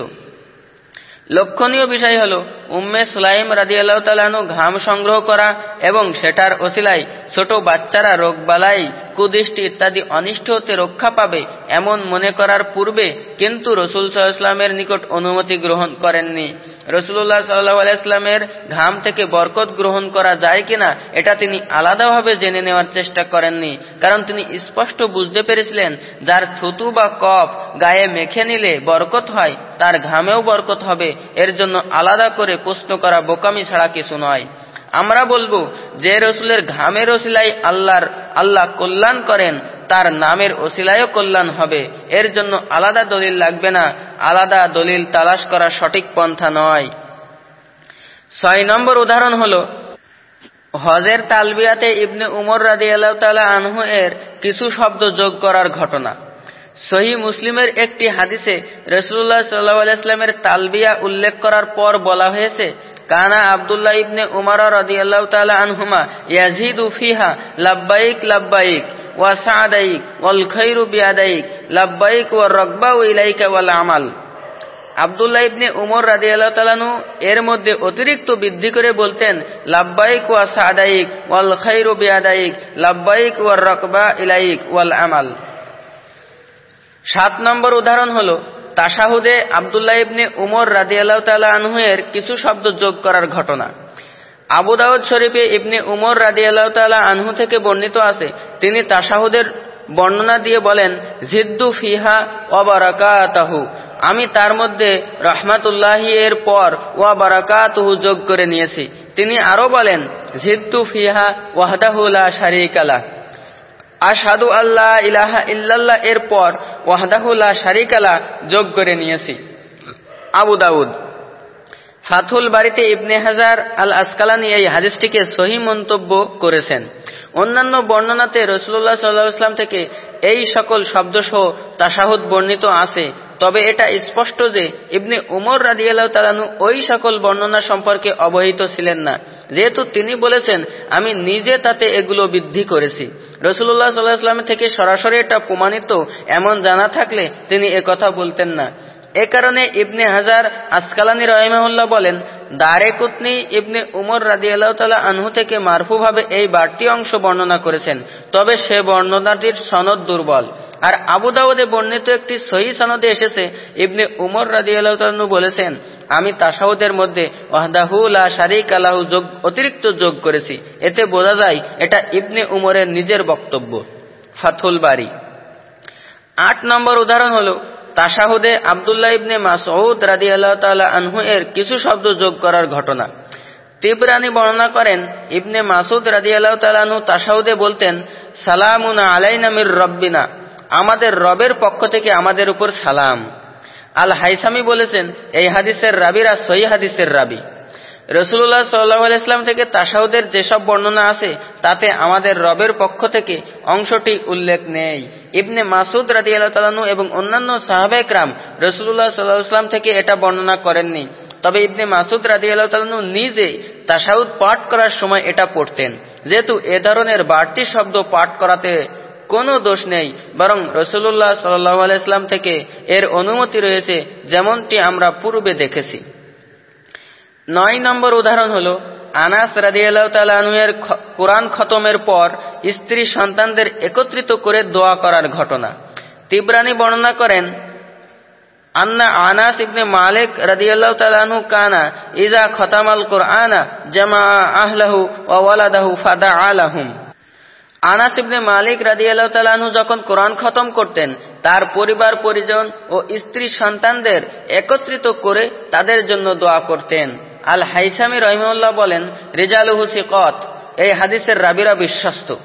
লক্ষণীয় বিষয় হল, উম্মে সুলাইম রাজিয়াল্লাহ তালানু ঘাম সংগ্রহ করা এবং সেটার ওসিলায় ছোট বাচ্চারা রোগবালাই কুদৃষ্টি ইত্যাদি অনিষ্ট হতে রক্ষা পাবে এমন মনে করার পূর্বে কিন্তু রসুল সাল্লামের নিকট অনুমতি গ্রহণ করেননি। রসুল্লাহ সাল্লাহ আলাইস্লামের ঘাম থেকে বরকত গ্রহণ করা যায় কিনা, এটা তিনি আলাদাভাবে জেনে নেওয়ার চেষ্টা করেননি, কারণ তিনি স্পষ্ট বুঝতে পেরেছিলেন, যার থুতু বা কফ গায়ে মেখে নিলে বরকত হয়, তার ঘামেও বরকত হবে এর জন্য আলাদা করে প্রশ্ন করা বোকামি ছাড়া কিছু নয়। আমরা বলব যে রসুলের ঘামের ওসিলাই আল্লাহর, আল্লাহ কল্যাণ করেন, তার নামের ওসিলায়ও কল্যাণ হবে। এর জন্য আলাদা দলিল লাগবে না, আলাদা দলিল তালাশ করা সঠিক পন্থা নয়। ছয় নম্বর উদাহরণ হল, হজের তালবিয়াতে ইবনে উমর রাজি আল্লাহ তালা আনহু এর কিছু শব্দ যোগ করার ঘটনা। সহি মুসলিমের একটি হাদিসে রসুল্লাহ সাল্লাহ আলাইস্লামের তালবিয়া উল্লেখ করার পর বলা হয়েছে, কানা আবদুল্লাহ ইবনে উমার রাদিয়াল্লাহু তাআলা আনহুমা ইয়াজিদু ফিহা, লাব্বাইক লাব্বাইক, ওয়া সাদাইক, ওয়াল খায়রু বিয়াদাইক, লাব্বাইক ওয়া রাগবাউ ইলাইকা ওয়াল আমাল। আবদুল্লাহ ইবনে উমর রাদিয়াল্লাহু তাআলানু এর মধ্যে অতিরিক্ত বৃদ্ধি করে বলতেন, লাব্বাইক ওয়া সাদাইক, ওয়াল খায়রু বিয়াদাইক, লাব্বাইক ওয়া রাকবা ইলাইক ওয়াল আমাল। সাত নম্বর উদাহরণ হল তাসাহুদে আবদুল্লাহ ইবনে উমর রাদিয়াল্লাহ তালা আনহুয়ের কিছু শব্দ যোগ করার ঘটনা। আবু দাউদ শরীফে ইবনে উমর রাদিয়াল্লাহ তালা আনহু থেকে বর্ণিত আছে, তিনি তাসাহুদের বর্ণনা দিয়ে বলেন, জিদ্দু ফিহা ওয়াবারাকাতাহু আমি তার মধ্যে রহমাতুল্লাহি এর পর ওয়া বারাকাতুহু যোগ করে নিয়েছি। তিনি আরও বলেন, জিদ্দু ফিহা ওয়াহদাহুলা শারিকালা আসাদু আল্লাহ ইলাহা ইল্লাল্লাহ এর পর ওয়াহদাহুল্লাহ শারিকালা যোগ করে নিয়েছি। আবু দাউদ। ফাথুল বাড়িতে ইবনে হাজার আল আসকালানি এই হাদিসটিকে সহি মন্তব্য করেছেন। অন্যান্য বর্ণনাতে রসুল্লাহ সাল্লাহ ইসলাম থেকে এই সকল শব্দসহ তাসাহুদ বর্ণিত আছে। তবে এটা স্পষ্ট যে ইবনে উমর রাজিয়াল তালানু ওই সকল বর্ণনা সম্পর্কে অবহিত ছিলেন না। যেহেতু তিনি বলেছেন, আমি নিজে তাতে এগুলো বৃদ্ধি করেছি। রসুল্লাহ সাল্লাহ থেকে সরাসরি এটা প্রমাণিত। এমন জানা থাকলে তিনি কথা বলতেন না। এ কারণে ইবনে হাজার আসকালানি রহিমাহুল্লাহ বলেন, দারে কুতনি ইবনে উমর রাজি আল্লাহ আনহু থেকে মারফুভাবে এই বাড়তি অংশ বর্ণনা করেছেন। তবে সে বর্ণনাটির সনদ দুর্বল। আর আবু দাউদে বর্ণিত একটি সহি সনদে এসেছে, ইবনে উমর রাজি আল্লাহ বলেছেন, আমি তাসাউদের মধ্যে ওয়াহদাহুলা শারিক আলাহু যোগ, অতিরিক্ত যোগ করেছি। এতে বোঝা যায় এটা ইবনে উমরের নিজের বক্তব্য। ফাথুল বাড়ি আট নম্বর উদাহরণ হলো তাসাহুদে আবদুল্লাহ ইবনে মাসউদ রাদি আল্লাহ তালা আনহু এর কিছু শব্দ যোগ করার ঘটনা। তিবরানি বর্ণনা করেন, ইবনে মাসুদ রাদি আল্লাহ তালানহু তাসাহুদে বলতেন, সালামুনা আলাইনামির রব্বিনা, আমাদের রবের পক্ষ থেকে আমাদের উপর সালাম। আল হাইসামি বলেছেন, এই হাদিসের রাবিরা সই হাদিসের রাবি। রসুল্লাহ সাল্লাহ ইসলাম থেকে তাসাউদের যেসব বর্ণনা আছে, তাতে আমাদের রবের পক্ষ থেকে অংশটি উল্লেখ নেই। ইবনে মাসুদ রাজি আল্লাহ এবং অন্যান্য সাহাবেকরাম রসুল্লাহ সাল্লাহ ইসলাম থেকে এটা বর্ণনা করেননি। তবে ইবনে মাসুদ রাজি আল্লাহ নিজে তাসাউদ পাঠ করার সময় এটা পড়তেন। যেহেতু এ ধরনের বাড়তি শব্দ পাঠ করাতে কোনো দোষ নেই, বরং রসুল্লাহ সাল্লাহ আলাইসলাম থেকে এর অনুমতি রয়েছে, যেমনটি আমরা পূর্বে দেখেছি। নয় নম্বর উদাহরণ হল, আনাস তালানুয়ের কোরআন খতমের পর স্ত্রী সন্তানদের একত্রিত করে দোয়া করার ঘটনা। তিব্রানি বর্ণনা করেন, আন্না আনাস ইবনে মালিক রাদিয়াল্লাহু তাআলাহু কানা ইজা খতামাল কুরআনা জামা আহলাহু ওয়া ওয়ালাদাহু ফাদা আলাহুম আনাস ইবনে মালিক রাদিয়াল্লাহু তাআলাহু যখন কোরআন খতম করতেন, তার পরিবার পরিজন ও স্ত্রী সন্তানদের একত্রিত করে তাদের জন্য দোয়া করতেন। আল হাইসামি রহিমুল্লাহ বলেন, রেজালুহু সিকত। এই হাদিসের রাবিরা বিশ্বস্ত।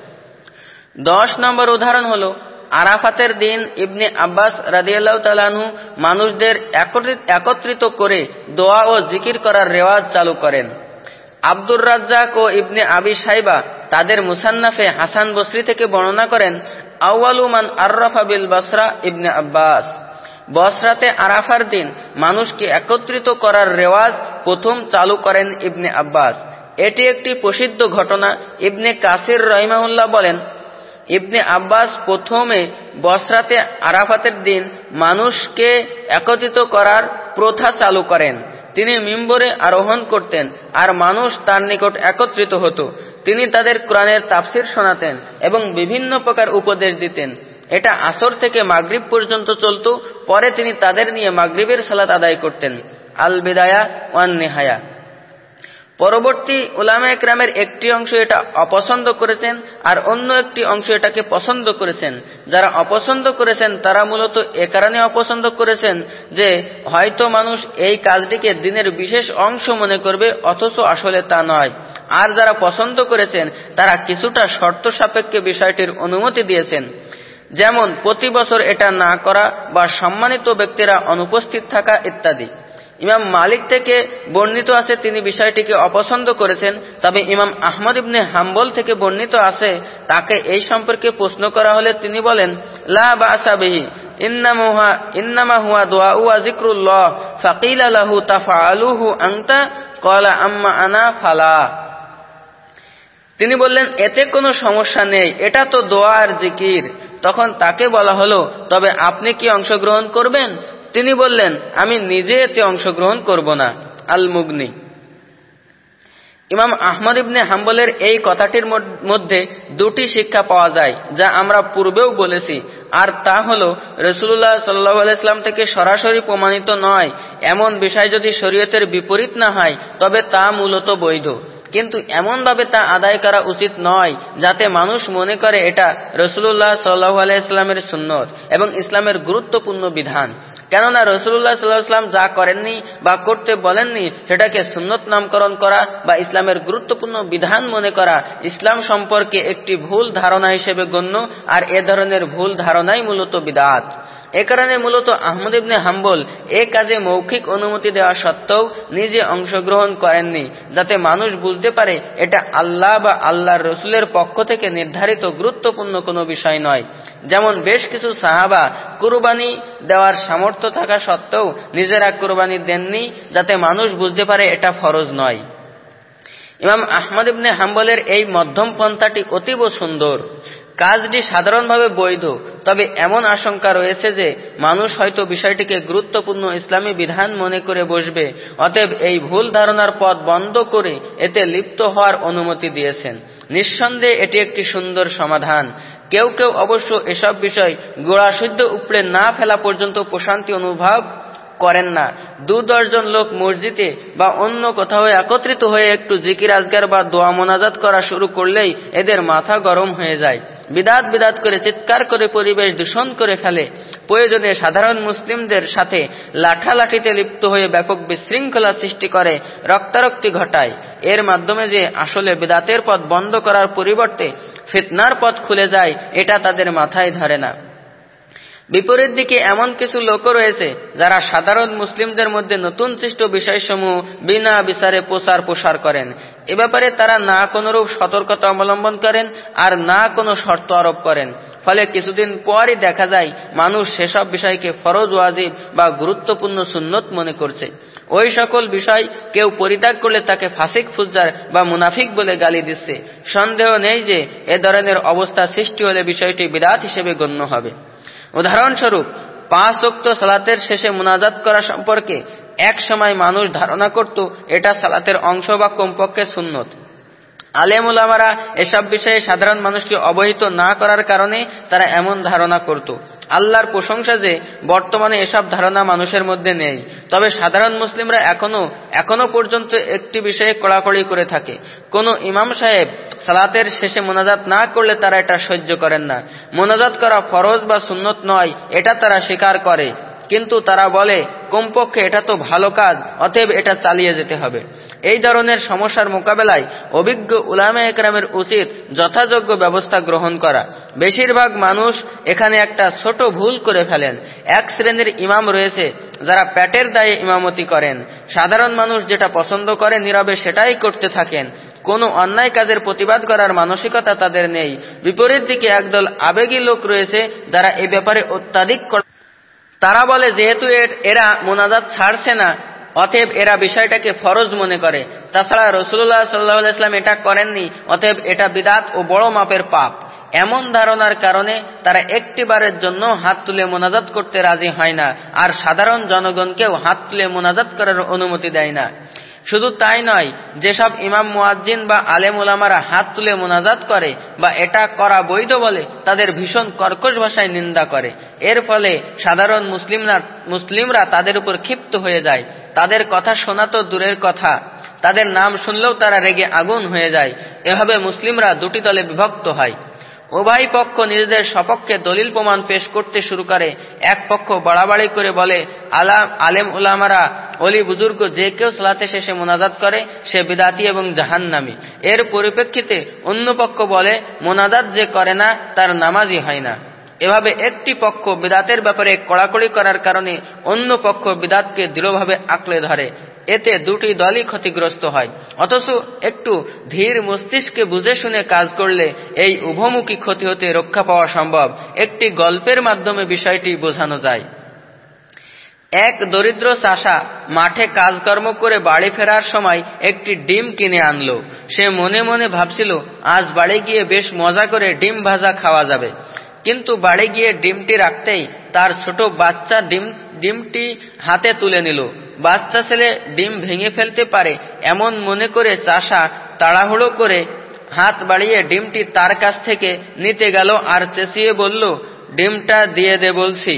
দশ নম্বর উদাহরণ হল, আরাফাতের দিন ইবনে আব্বাস রাদিয়াল্লাহ তালানহু মানুষদের একত্রিত করে দোয়া ও জিকির করার রেওয়াজ চালু করেন। আব্দুর রাজ্জাক ও ইবনে আবি সাইবা তাদের মুসান্নাফে হাসান বসরি থেকে বর্ণনা করেন আউয়ালুমান আর্রাফা বিল বসরা ইবনে আব্বাস। বসরাতে আরাফার দিন মানুষকে একত্রিত করার রেওয়াজ প্রথম চালু করেন ইবনে আব্বাস। এটি একটি প্রসিদ্ধ ঘটনা। ইবনে কাসির রহিমাহুল্লাহ বলেন, ইবনে আব্বাস প্রথমে বসরাতে আরাফাতের দিন মানুষকে একত্রিত করার প্রথা চালু করেন। তিনি মিম্বরে আরোহণ করতেন আর মানুষ তার নিকট একত্রিত হতো। তিনি তাদের কোরআনের তাফসির শোনাতেন এবং বিভিন্ন প্রকার উপদেশ দিতেন। এটা আসর থেকে মাগরিব পর্যন্ত চলত, পরে তিনি তাদের নিয়ে মাগরিবের সালাত আদায় করতেন আল বিদায়া ওয়ান নেহায়া পরবর্তী উলামা একরামের একটি অংশ এটা অপছন্দ করেছেন, আর অন্য একটি অংশ এটাকে পছন্দ করেছেন। যারা অপছন্দ করেছেন, তারা মূলত এ কারণে অপছন্দ করেছেন যে, হয়তো মানুষ এই কাজটিকে দিনের বিশেষ অংশ মনে করবে, অথচ আসলে তা নয়। আর যারা পছন্দ করেছেন, তারা কিছুটা শর্ত সাপেক্ষে বিষয়টির অনুমতি দিয়েছেন। যেমন প্রতি বছর এটা না করা বা সম্মানিত ব্যক্তিরা অনুপস্থিত থাকা ইত্যাদি। ইমাম মালিক থেকে বর্ণিত আছে, তিনি বিষয়টিকে অপছন্দ করেছেন, তবে ইমাম আহমদ ইবনে হাম্বল থেকে বর্ণিত আছে, তাকে এই সম্পর্কে প্রশ্ন করা হলে তিনি বলেন, লা বা আসাবিহি ফাকিল আলাহু তাফালুহু আংতা কলা আম্মা আনা ফালা। তিনি বললেন, এতে কোনো সমস্যা নেই, এটা তো দোয়া আর জিকির। তখন তাকে বলা হলো, তবে আপনি কি অংশগ্রহণ করবেন? তিনি বললেন, আমি নিজে এতে অংশগ্রহণ করব না। আল মুগনি ইমাম আহমদ ইবনে হাম্বলের এই কথাটির মধ্যে দুটি শিক্ষা পাওয়া যায়, যা আমরা পূর্বেও বলেছি। আর তা হল রসুল্লাহ সাল্লাহ থেকে সরাসরি প্রমাণিত নয়। এমন বিষয় যদি শরীয়তের বিপরীত না হয়, তবে তা মূলত বৈধ। কিন্তু এমনভাবে তা আদায় করা উচিত নয় যাতে মানুষ মনে করে এটা রসুল্লাহ সাল্লাহ আলাইস্লামের সুন্নত এবং ইসলামের গুরুত্বপূর্ণ বিধান। কেননা রসুল্লাহ সাল্লাহাম যা করেননি বা করতে বলেননি, সেটাকে সুন্নত নামকরণ করা বা ইসলামের গুরুত্বপূর্ণ বিধান মনে করা ইসলাম সম্পর্কে একটি ভুল ধারণা হিসেবে গণ্য আর এ ধরনের ভুল ধারণাই মূলত বিদাত। এ কারণে মূলত আহমদ ইবনে হাম্বল এ কাজে মৌখিক অনুমতি দেওয়া সত্ত্বেও নিজে অংশগ্রহণ করেননি, যাতে মানুষ বুঝতে পারে এটা আল্লাহ বা আল্লাহর রসুলের পক্ষ থেকে নির্ধারিত গুরুত্বপূর্ণ কোনো বিষয় নয়। যেমন বেশ কিছু সাহাবা কুরবানি দেওয়ার সামর্থ্য থাকা সত্ত্বেও নিজেরা কুরবানি দেননি যাতে মানুষ বুঝতে পারে এটা ফরজ নয়। ইমাম আহমদ ইবনে হাম্বলের এই মধ্যম পন্থাটি অতীব সুন্দর। কাজটি সাধারণভাবে বৈধ, তবে এমন আশঙ্কা রয়েছে যে মানুষ হয়তো বিষয়টিকে গুরুত্বপূর্ণ ইসলামী বিধান মনে করে বসবে, অতএব এই ভুল ধারণার পথ বন্ধ করে এতে লিপ্ত হওয়ার অনুমতি দিয়েছেন। নিঃসন্দেহে এটি একটি সুন্দর সমাধান। কেউ কেউ অবশ্য এসব বিষয় সিদ্ধ উপড়ে না ফেলা পর্যন্ত প্রশান্তি অনুভব করেন না। দু দশজন লোক মসজিদে বা অন্য কোথাও একত্রিত হয়ে একটু জিকির আজগার বা দোয়া মোনাজাত করা শুরু করলেই এদের মাথা গরম হয়ে যায়। বিদাত বিদাত করে চিৎকার করে পরিবেশ দূষণ করে ফেলে। প্রয়োজনে সাধারণ মুসলিমদের সাথে লাঠালাঠিতে লিপ্ত হয়ে ব্যাপক বিশৃঙ্খলা সৃষ্টি করে, রক্তারক্তি ঘটায়। এর মাধ্যমে যে আসলে বিদাতের পথ বন্ধ করার পরিবর্তে ফিতনার পথ খুলে যায়, এটা তাদের মাথায় ধরে না। বিপরীত দিকে এমন কিছু লোক রয়েছে যারা সাধারণ মুসলিমদের মধ্যে নতুন সৃষ্ট বিষয়সমূহ বিনা বিচারে প্রচার প্রসার করেন। এ ব্যাপারে তারা না কোনরূপ সতর্কতা অবলম্বন করেন আর না কোনো শর্ত আরোপ করেন। ফলে কিছুদিন পরই দেখা যায় মানুষ সেসব বিষয়কে ফরজ, ওয়াজিব বা গুরুত্বপূর্ণ সুন্নত মনে করছে। ওই সকল বিষয় কেউ পরিত্যাগ করলে তাকে ফাসিক ফুজার বা মুনাফিক বলে গালি দিচ্ছে। সন্দেহ নেই যে এ ধরনের অবস্থা সৃষ্টি হলে বিষয়টি বিরাট হিসেবে গণ্য হবে। উদাহরণস্বরূপ, পাঁচ অক্ত সালাতের শেষে মোনাজাত করা সম্পর্কে এক সময় মানুষ ধারণা করত, এটা সালাতের অংশ বা কমপক্ষে সুন্নত। আলেমুলামারা এসব বিষয়ে সাধারণ মানুষকে অবহিত না করার কারণে তারা এমন ধারণা করত। আল্লাহর প্রশংসা যে বর্তমানে এসব ধারণা মানুষের মধ্যে নেই। তবে সাধারণ মুসলিমরা এখনও এখনও পর্যন্ত একটি বিষয়ে কড়াকড়ি করে থাকে। কোন ইমাম সাহেব সালাতের শেষে মোনাজাত না করলে তারা এটা সহ্য করেন না। মোনাজাত করা ফরজ বা সুন্নত নয়, এটা তারা স্বীকার করে। কিন্তু তারা বলে, কমপক্ষে এটা তো ভালো কাজ, অতএব এটা চালিয়ে যেতে হবে। এই ধরনের সমস্যার মোকাবেলায় অভিজ্ঞ উলামা একরামের উচিত যথাযোগ্য ব্যবস্থা গ্রহণ করা। বেশিরভাগ মানুষ এখানে একটা ছোট ভুল করে ফেলেন। এক শ্রেণির ইমাম রয়েছে, যারা প্যাটের দায়ে ইমামতি করেন। সাধারণ মানুষ যেটা পছন্দ করে নীরবে সেটাই করতে থাকেন। কোনো অন্যায় কাজের প্রতিবাদ করার মানসিকতা তাদের নেই। বিপরীত দিকে একদল আবেগী লোক রয়েছে, যারা এ ব্যাপারে অত্যাধিক তারা বলে, যেহেতু এরা মোনাজাত ছাড়ছে না, অতএব এরা বিষয়টাকে ফরজ মনে করে। তাছাড়া রসুল্লাহ সাল্লাহ ইসলাম এটা করেননি, অতএব এটা বিদাত ও বড় মাপের পাপ। এমন ধারণার কারণে তারা একটিবারের জন্য হাত তুলে মোনাজাত করতে রাজি হয় না, আর সাধারণ জনগণকেও হাত তুলে মোনাজাত করার অনুমতি দেয় না। শুধু তাই নয়, যেসব ইমাম মুয়াজ্জিন বা আলেম ওলামারা হাত তুলে মোনাজাত করে বা এটা করা বৈধ বলে তাদের ভীষণ কর্কশ ভাষায় নিন্দা করে। এর ফলে সাধারণ মুসলিমরা মুসলিমরা তাদের উপর ক্ষিপ্ত হয়ে যায়। তাদের কথা শোনা তো দূরের কথা। তাদের নাম শুনলেও তারা রেগে আগুন হয়ে যায়। এভাবে মুসলিমরা দুটি দলে বিভক্ত হয়। উভয় পক্ষ নিজেদের সপক্ষে দলিল প্রমাণ পেশ করতে শুরু করে। এক পক্ষ বাড়াবাড়ি করে বলে আলাম আলেম উলামারা, অলি বুজুর্গ, যে কেউ সালাতে শেষে মোনাজাত করে, সে বিদাতি এবং জাহান্নামি। এর পরিপ্রেক্ষিতে অন্য পক্ষ বলে, মোনাজাত যে করে না, তার নামাজই হয় না। এভাবে একটি পক্ষ বিদাতের ব্যাপারে কড়াকড়ি করার কারণে অন্য পক্ষ বিদাতকে দৃঢ়ভাবে আঁকড়ে ধরে। এতে দুটি দলই ক্ষতিগ্রস্ত হয়। অথচ একটু ধীর মস্তিষ্কে বুঝে শুনে কাজ করলে এই উভমুখী ক্ষতি হতে রক্ষা পাওয়া সম্ভব। একটি গল্পের মাধ্যমে বিষয়টি বোঝানো যায়। এক দরিদ্র চাষা মাঠে কাজকর্ম করে বাড়ি ফেরার সময় একটি ডিম কিনে আনলো। সে মনে মনে ভাবছিল, আজ বাড়ি গিয়ে বেশ মজা করে ডিম ভাজা খাওয়া যাবে। কিন্তু বাড়ি গিয়ে ডিমটি রাখতেই তার ছোট বাচ্চা ডিম, ডিমটি হাতে তুলে নিল। বাচ্চা ছেলে ডিম ভেঙে ফেলতে পারে এমন মনে করে চাষা তাড়াহুড়ো করে হাত বাড়িয়ে ডিমটি তার কাছ থেকে নিতে গেল আর চেঁচিয়ে বলল, ডিমটা দিয়ে দে বলছি।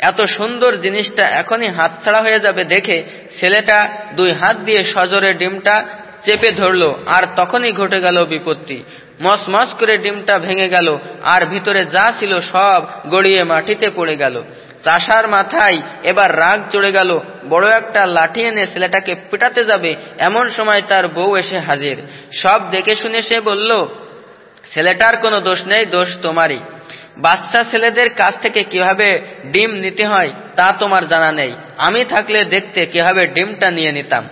এত সুন্দর জিনিসটা এখনই হাতছাড়া হয়ে যাবে দেখে ছেলেটা দুই হাত দিয়ে সজরে ডিমটা চেপে ধরল আর তখনই ঘটে গেল বিপত্তি। মস মস করে ডিমটা ভেঙে গেল, আর ভিতরে যা ছিল সব গড়িয়ে মাটিতে পড়ে গেল। চাষার মাথায় এবার রাগ চড়ে গেল, বড় একটা লাঠি এনে ছেলেটাকে পিটাতে যাবে, এমন সময় তার বউ এসে হাজির। সব দেখে শুনে সে বলল, ছেলেটার কোনো দোষ নেই, দোষ তোমারই। বাচ্চা ছেলেদের কাছ থেকে কীভাবে ডিম নিতে হয়, তা তোমার জানা নেই। আমি থাকলে দেখতে কীভাবে ডিমটা নিয়ে নিতাম।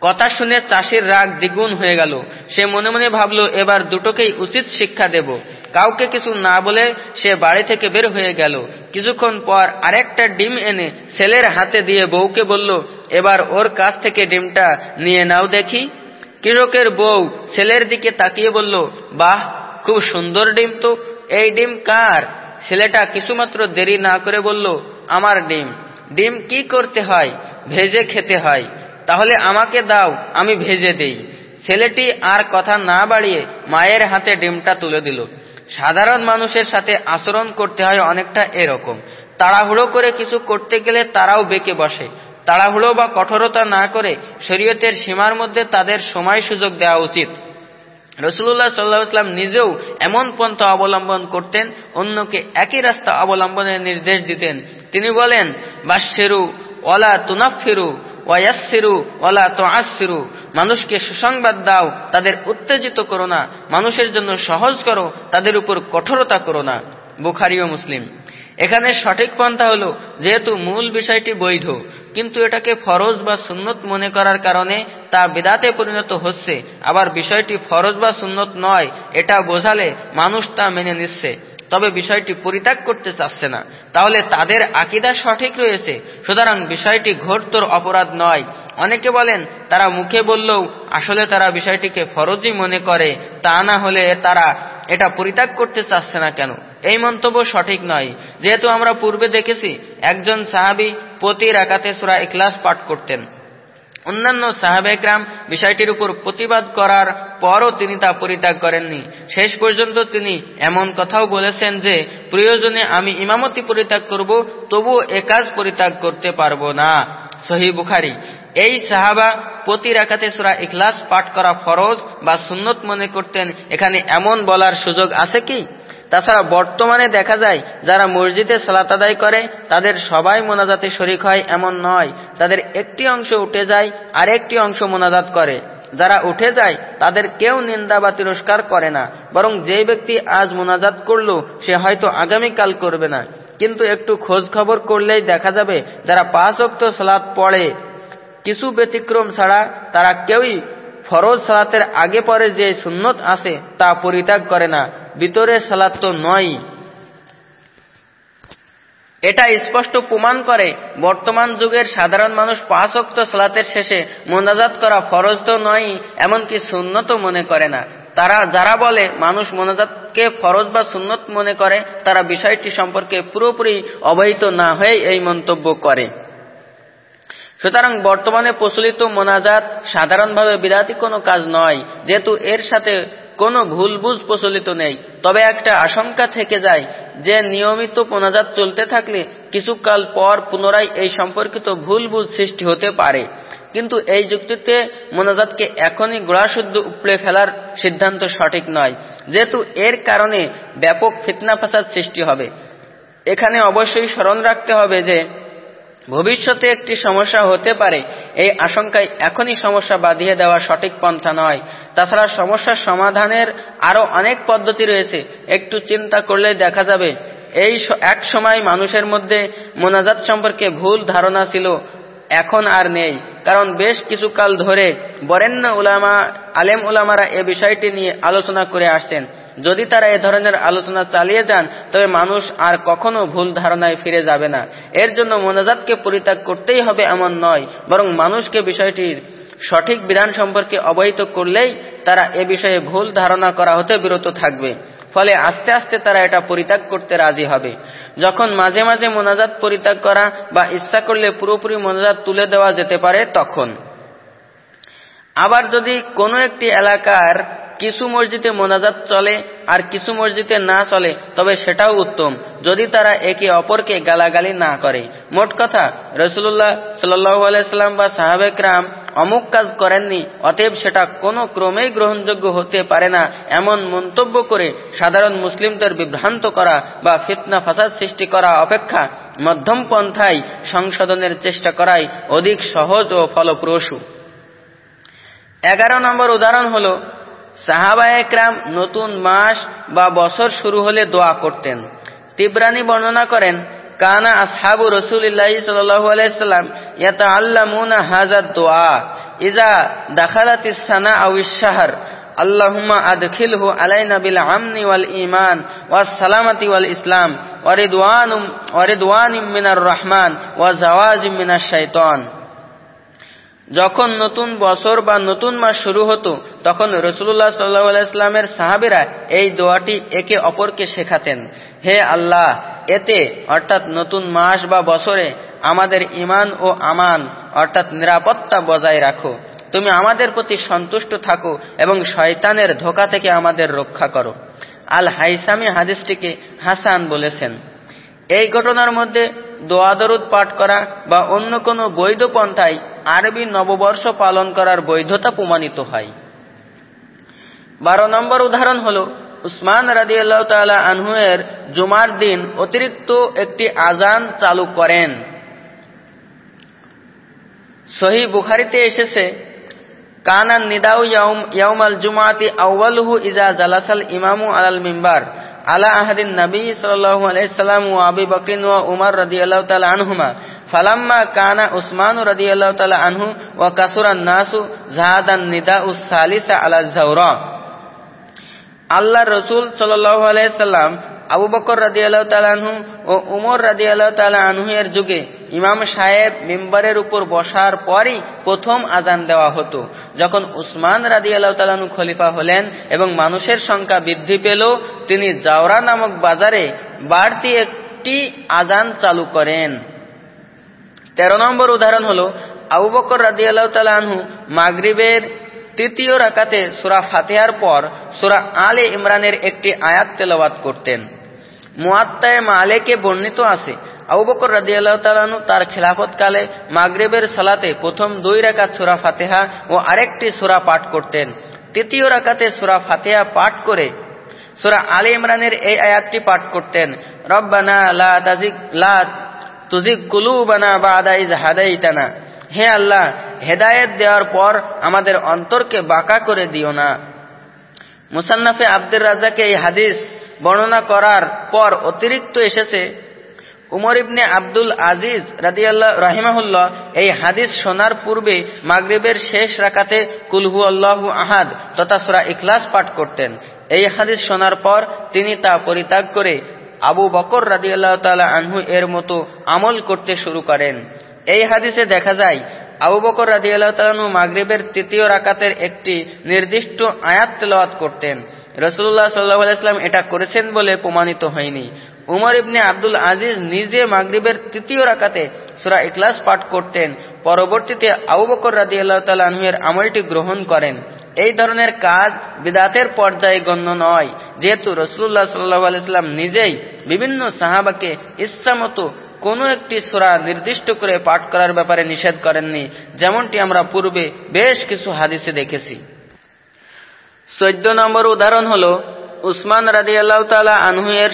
কথা শুনে চাষির রাগ দ্বিগুণ হয়ে গেল। সে মনে মনে ভাবল, এবার দুটোকেই উচিত শিক্ষা দেব। কাউকে কিছু না বলে সে বাড়ি থেকে বের হয়ে গেল। কিছুক্ষণ পর আরেকটা ডিম এনে ছেলের হাতে দিয়ে বউকে বলল, এবার ওর কাছ থেকে ডিমটা নিয়ে নাও দেখি। কৃষকের বউ ছেলের দিকে তাকিয়ে বলল, বাহ, খুব সুন্দর ডিম তো। এই ডিম কার? ছেলেটা কিছুমাত্র দেরি না করে বলল, আমার ডিম। ডিম কি করতে হয়? ভেজে খেতে হয়। তাহলে আমাকে দাও, আমি ভেজে দেই। ছেলেটি আর কথা না বাড়িয়ে মায়ের হাতে ডিমটা তুলে দিল। সাধারণ মানুষের সাথে আচরণ করতে হয় অনেকটা এরকম। তাড়াহুড়ো করে কিছু করতে গেলে তারাও বেঁকে বসে। তাড়াহুড়ো বা কঠোরতা না করে শরীয়তের সীমার মধ্যে তাদের সময় সুযোগ দেওয়া উচিত। রসুল্লাহ সাল্লাহাম নিজেও এমন পন্থা অবলম্বন করতেন, অন্যকে একই রাস্তা অবলম্বনের নির্দেশ দিতেন। তিনি বলেন বাসেরু ওলা তুনাফিরু ওয়াসিরু ওলা তো আসিরু মানুষকে সুসংবাদ দাও, তাদের উত্তেজিত করো না। মানুষের জন্য সহজ করো, তাদের উপর কঠোরতা করো না। বুখারি ও মুসলিম। এখানে সঠিক পন্থা হলো, যেহেতু মূল বিষয়টি বৈধ, কিন্তু এটাকে ফরজ বা সুন্নত মনে করার কারণে তা বেদাতে পরিণত হচ্ছে। আবার বিষয়টি ফরজ বা সুন্নত নয়, এটা বোঝালে মানুষ তা মেনে নিচ্ছে। তবে বিষয়টি পরিত্যাগ করতে চাচ্ছে না। তাহলে তাদের আকিদা সঠিক রয়েছে, সুতরাং বিষয়টি ঘোরতর অপরাধ নয়। অনেকে বলেন, তারা মুখে বললেও আসলে তারা বিষয়টিকে ফরজই মনে করে, তা না হলে তারা এটা পরিত্যাগ করতে চাচ্ছে না কেন? এই মন্তব্য সঠিক নয়। যেহেতু আমরা পূর্বে দেখেছি, একজন সাহাবি প্রতি রাকাতে সুরা ইকলাস পাঠ করতেন। অন্যান্য সাহাবেকরাম বিষয়টির উপর প্রতিবাদ করার পরও তিনি তা পরিত্যাগ করেননি। শেষ পর্যন্ত তিনি এমন কথাও বলেছেন যে, প্রয়োজনে আমি ইমামতি পরিত্যাগ করব, তবুও একাজ পরিত্যাগ করতে পারব না। সহি বুখারি। এই সাহাবা প্রতি রাখাতে সুরা ইখলাস পাঠ করা ফরজ বা সুন্নত মনে করতেন, এখানে এমন বলার সুযোগ আছে কি? তাছাড়া বর্তমানে দেখা যায়, যারা মসজিদে সালাত আদায় করে, তাদের সবাই মোনাজাতে শরিক হয় এমন নয়। তাদের একটি অংশ উঠে যায় আর একটি অংশ মোনাজাত করে। যারা উঠে যায়, তাদের কেউ নিন্দা বা তিরস্কার করে না। বরং যে ব্যক্তি আজ মোনাজাত করল, সে হয়তো আগামীকাল করবে না। কিন্তু একটু খোঁজ খবর করলেই দেখা যাবে, যারা পাঁচ অক্ত সালাত পড়ে, কিছু ব্যতিক্রম ছাড়া তারা কেউই ফরজ সালাতের আগে পরে যে সুন্নত আছে, তা পরিত্যাগ করে না। ভিতরের সালাত তো নয় এটা স্পষ্ট প্রমাণ করে, বর্তমান যুগের সাধারণ মানুষ পাঁচ অক্ত সালাতের শেষে মোনাজাত করা ফরজ তো নয় এমনকি সুন্নত মনে করে না। তারা যারা বলে মানুষ মোনাজাতকে ফরজ বা সুন্নত মনে করে, তারা বিষয়টি সম্পর্কে পুরোপুরি অবহিত না হয়ে এই মন্তব্য করে। সুতরাং বর্তমানে প্রচলিত মোনাজাত সাধারণভাবে বিরাতি কোনো কাজ নয়, যেহেতু এর সাথে কোনো ভুল বুঝ প্রচলিত নেই। তবে একটা আশঙ্কা থেকে যায় যে নিয়মিত মোনাজাত চলতে থাকলে কিছুকাল পর পুনরায় এই সম্পর্কিত ভুল বুঝ সৃষ্টি হতে পারে। কিন্তু এই যুক্তিতে মোনাজাতকে এখনই গোড়াশুদ্ধ উপড়ে ফেলার সিদ্ধান্ত সঠিক নয়। যেহেতু এর কারণে ব্যাপক ফিতনা ফাসাদ সৃষ্টি হবে। এখানে অবশ্যই স্মরণ রাখতে হবে যে ভবিষ্যতে একটি সমস্যা হতে পারে। এই আশঙ্কায় এখনই সমস্যা বাঁধিয়ে দেওয়া সঠিক পন্থা নয়। তাছাড়া সমস্যার সমাধানের আরও অনেক পদ্ধতি রয়েছে। একটু চিন্তা করলে দেখা যাবে। এই এক সময় মানুষের মধ্যে মোনাজাত সম্পর্কে ভুল ধারণা ছিল। এখন আর নেই। কারণ বেশ কিছুকাল ধরে বরেণ্য উলামা, আলেম উলামারা এ বিষয়টি নিয়ে আলোচনা করে আসছেন। যদি তারা এ ধরনের আলোচনা চালিয়ে যান, তবে মানুষ আর কখনো ভুল ধারণায় ফিরে যাবে না। এর জন্য মোনাজাতকে পরিত্যাগ করতেই হবে এমন নয়, বরং মানুষকে বিষয়টির সঠিক বিধান সম্পর্কে অবহিত করলেই তারা এ বিষয়ে ভুল ধারণা করা হতে বিরত থাকবে। ফলে আস্তে আস্তে তারা এটা পরিত্যাগ করতে রাজি হবে। যখন মাঝে মাঝে মোনাজাত পরিত্যাগ করা বা ইচ্ছা করলে পুরোপুরি মোনাজাত তুলে দেওয়া যেতে পারে, তখন। আবার যদি কোনো একটি এলাকার কিছু মসজিদে মোনাজাত চলে আর কিছু মসজিদে না চলে, তবে সেটাও উত্তম, যদি তারা একে অপরকে গালাগালি না করে। মোট কথা রসুল্লাহ সাল্লাহ আলাইসাল্লাম বা সাহাবেকরাম অমুক কাজ করেননি, অতএব সেটা কোনো ক্রমেই গ্রহণযোগ্য হতে পারে না, এমন মন্তব্য করে সাধারণ মুসলিমদের বিভ্রান্ত করা বা ফিতনা ফাসাদ সৃষ্টি করা অপেক্ষা মধ্যম পন্থায় সংশোধনের চেষ্টা করাই অধিক সহজ ও ফলপ্রসূ। এগারো নম্বর উদাহরণ হল সাহাবা একরাম নতুন মাস বা বছর শুরু হলে দোয়া করতেন। তিব্রানি বর্ণনা করেন, কানা আসহাবু রসুলিল্লাহ সাল্লাম ইয়াতা আল্লামুনা হাজার দোয়া ইজা দাখালাতিস সানা আউিস আল্লাহুম্মা আদখিলহু আলাইনা বিল আমনি ওয়াল ঈমান ওয়াস সালামাতি ওয়াল ইসলাম, ওয়া রিদওয়ানুম, ওয়া রিদওয়ানিম মিনার রহমান, ওয়া জাওয়াজিম মিনাশ শাইতান যখন নতুন বছর বা নতুন মাস শুরু হতো, তখন রসুল্লাহ সাল্লাহ ইসলামের সাহাবিরা এই দোয়াটি একে অপরকে শেখাতেন, হে আল্লাহ, এতে অর্থাৎ নতুন মাস বা বছরে আমাদের ইমান ও আমান, অর্থাৎ নিরাপত্তা বজায় রাখো। তুমি আমাদের প্রতি সন্তুষ্ট থাকো এবং শয়তানের ধোকা থেকে আমাদের রক্ষা করো। আল হাইসামি হাদিসটিকে হাসান বলেছেন, এই ঘটনার মধ্যে দোয়াদরুদ পাঠ করা বা অন্য কোনো বৈধ পন্থায় আরবি নববর্ষ পালন করার বৈধতা প্রমাণিত হয়। বারো নম্বর উদাহরণ হল, উসমান রাজি আল্লাহ তালা আনহুয়ের জুমার দিন অতিরিক্ত একটি আজান চালু করেন। সহি বুখারিতে এসেছে কানান নিদাউ ইয়াউমাল জুমাতি আউ্বালহু ইজা জালাসাল ইমামু আলাল মিম্বার। আলা আহাদিন নবী সাল্লাল্লাহু আলাইহি সাল্লাম ওয়া আবি বকর ওয়া উমর রাদিয়াল্লাহু তাআলা আনহুমা ফালাম্মা কানা উসমান রাদিয়াল্লাহু তাআলা আনহু ওয়া কাসুরান নাসু জাহাদান নিদাউ সালিসা আলা জাওরা আল্লাহর রাসূল সাল্লাল্লাহু আলাইহি সাল্লাম আবু বকর রাদি আল্লাহ তালাহু ও উমর রাদি আল্লাহ তালা এর যুগে ইমাম সাহেব মেম্বারের উপর বসার পরই প্রথম আজান দেওয়া হতো। যখন উসমান রাদি আল্লাহ তালাহু খলিফা হলেন এবং মানুষের সংখ্যা বৃদ্ধি পেল, তিনি জাওরা নামক বাজারে বাড়তি একটি আজান চালু করেন। তেরো নম্বর উদাহরণ হল, আবু বকর রাদি আল্লাহ তালাহু মাগরিবের তৃতীয় রাকাতে সুরা ফাতেহার পর সুরা আলে ইমরানের একটি আয়াত তেলাওয়াত করতেন। মুয়াত্তায় মালেকে বর্ণিত আছে। আবু বকর রাদিয়াল্লাহু তাআলাহু তার খেলাফতকালে মাগরেবের সালাতে প্রথম দুই রাকাত সূরা ফাতেহা ও আরেকটি সূরা পাঠ করতেন। তৃতীয় রাকাতে সূরা ফাতেহা পাঠ করে সুরা আলী ইমরানের এই আয়াতটি পাঠ করতেন, রব্বানা লা তাজিক লা তুজিক কুলুবানা বাদা ইজ হাদাইতানা। হে আল্লাহ, হেদায়েত দেওয়ার পর আমাদের অন্তরকে বাঁকা করে দিও না। মুসান্নাফে আব্দুর রাজাকে এই হাদিস বর্ণনা করার পর অতিরিক্ত এসেছে। উমর ইবনে আব্দুল আজিজ রাদিয়াল্লাহ, রাহিমাহুল্লাহ এই হাদিস শোনার পূর্বে মাগরিবের শেষ রাকাতে কুলহু আল্লাহ আহাদ তথা সুরা ইখলাস পাঠ করতেন। এই হাদিস শোনার পর তিনি তা পরিত্যাগ করে আবু বকর রাদিয়াল্লাহ তালা আনহু এর মতো আমল করতে শুরু করেন। এই হাদিসে দেখা যায় আবু বকর রাদিয়াল্লাহ তালানু মাগরিবের তৃতীয় রাকাতের একটি নির্দিষ্ট আয়াত তেলাওয়াত করতেন। রসুল্লাহ সাল্লাহ আলাইসলাম এটা করেছেন বলে প্রমাণিত হয়নি। উমর ইবনে আব্দুল আজিজ নিজে মাগরিবের তৃতীয় রাকাতে সুরা ইখলাস পাঠ করতেন। পরবর্তীতে আবু বকর রাদি আল্লাহ তালুয়ের আমলটি গ্রহণ করেন। এই ধরনের কাজ বিদাতের পর্যায়ে গণ্য নয়। যেহেতু রসুল্লাহ সাল্লাহ আলাইস্লাম নিজেই বিভিন্ন সাহাবাকে ইচ্ছামতো কোনো একটি সোরা নির্দিষ্ট করে পাঠ করার ব্যাপারে নিষেধ করেননি, যেমনটি আমরা পূর্বে বেশ কিছু হাদিসে দেখেছি। চোদ্দ নম্বর উদাহরণ হল, উসমান রাদি আল্লাহ তালা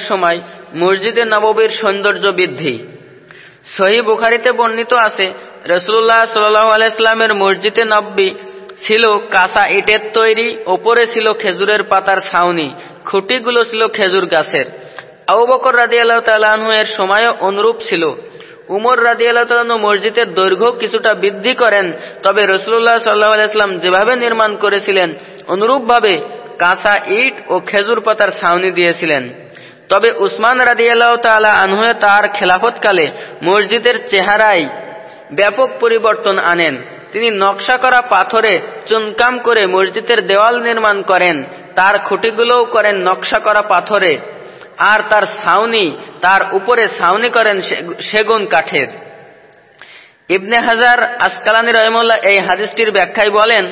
সময় মসজিদে নববীর সৌন্দর্য বৃদ্ধি। সহি বুখারিতে বর্ণিত আছে রসুল্লাহ সাল্লাহ আলাইস্লামের মসজিদে নব্বী ছিল কাঁচা ইটের তৈরি, ওপরে ছিল খেজুরের পাতার ছাউনি, খুঁটিগুলো ছিল খেজুর গাছের। আবু বকর রাজি আল্লাহ এর সময়ও অনুরূপ ছিল। উমর রাজি আল্লাহ মসজিদের দৈর্ঘ্য কিছুটা বৃদ্ধি করেন, তবে রসুল্লাহ সাল্লাহ আলাইস্লাম যেভাবে নির্মাণ করেছিলেন, অনুরূপভাবে কাঁচা ইট ও খেজুর পাতার ছাউনি দিয়েছিলেন। তবে উসমান রাদিয়াল্লাহ তালা আনহুয়ে তার খেলাফতকালে মসজিদের চেহারায় ব্যাপক পরিবর্তন আনেন। তিনি নকশা করা পাথরে চুনকাম করে মসজিদের দেওয়াল নির্মাণ করেন, তার খুঁটিগুলোও করেন নকশা করা পাথরে। আর তার ছাউনি, তার উপরে ছাউনি করেন সেগুন কাঠের। ইবনে হাজার আসকালানি রহমুল্লাহ এই হাদিসটির ব্যাখ্যায় বলেন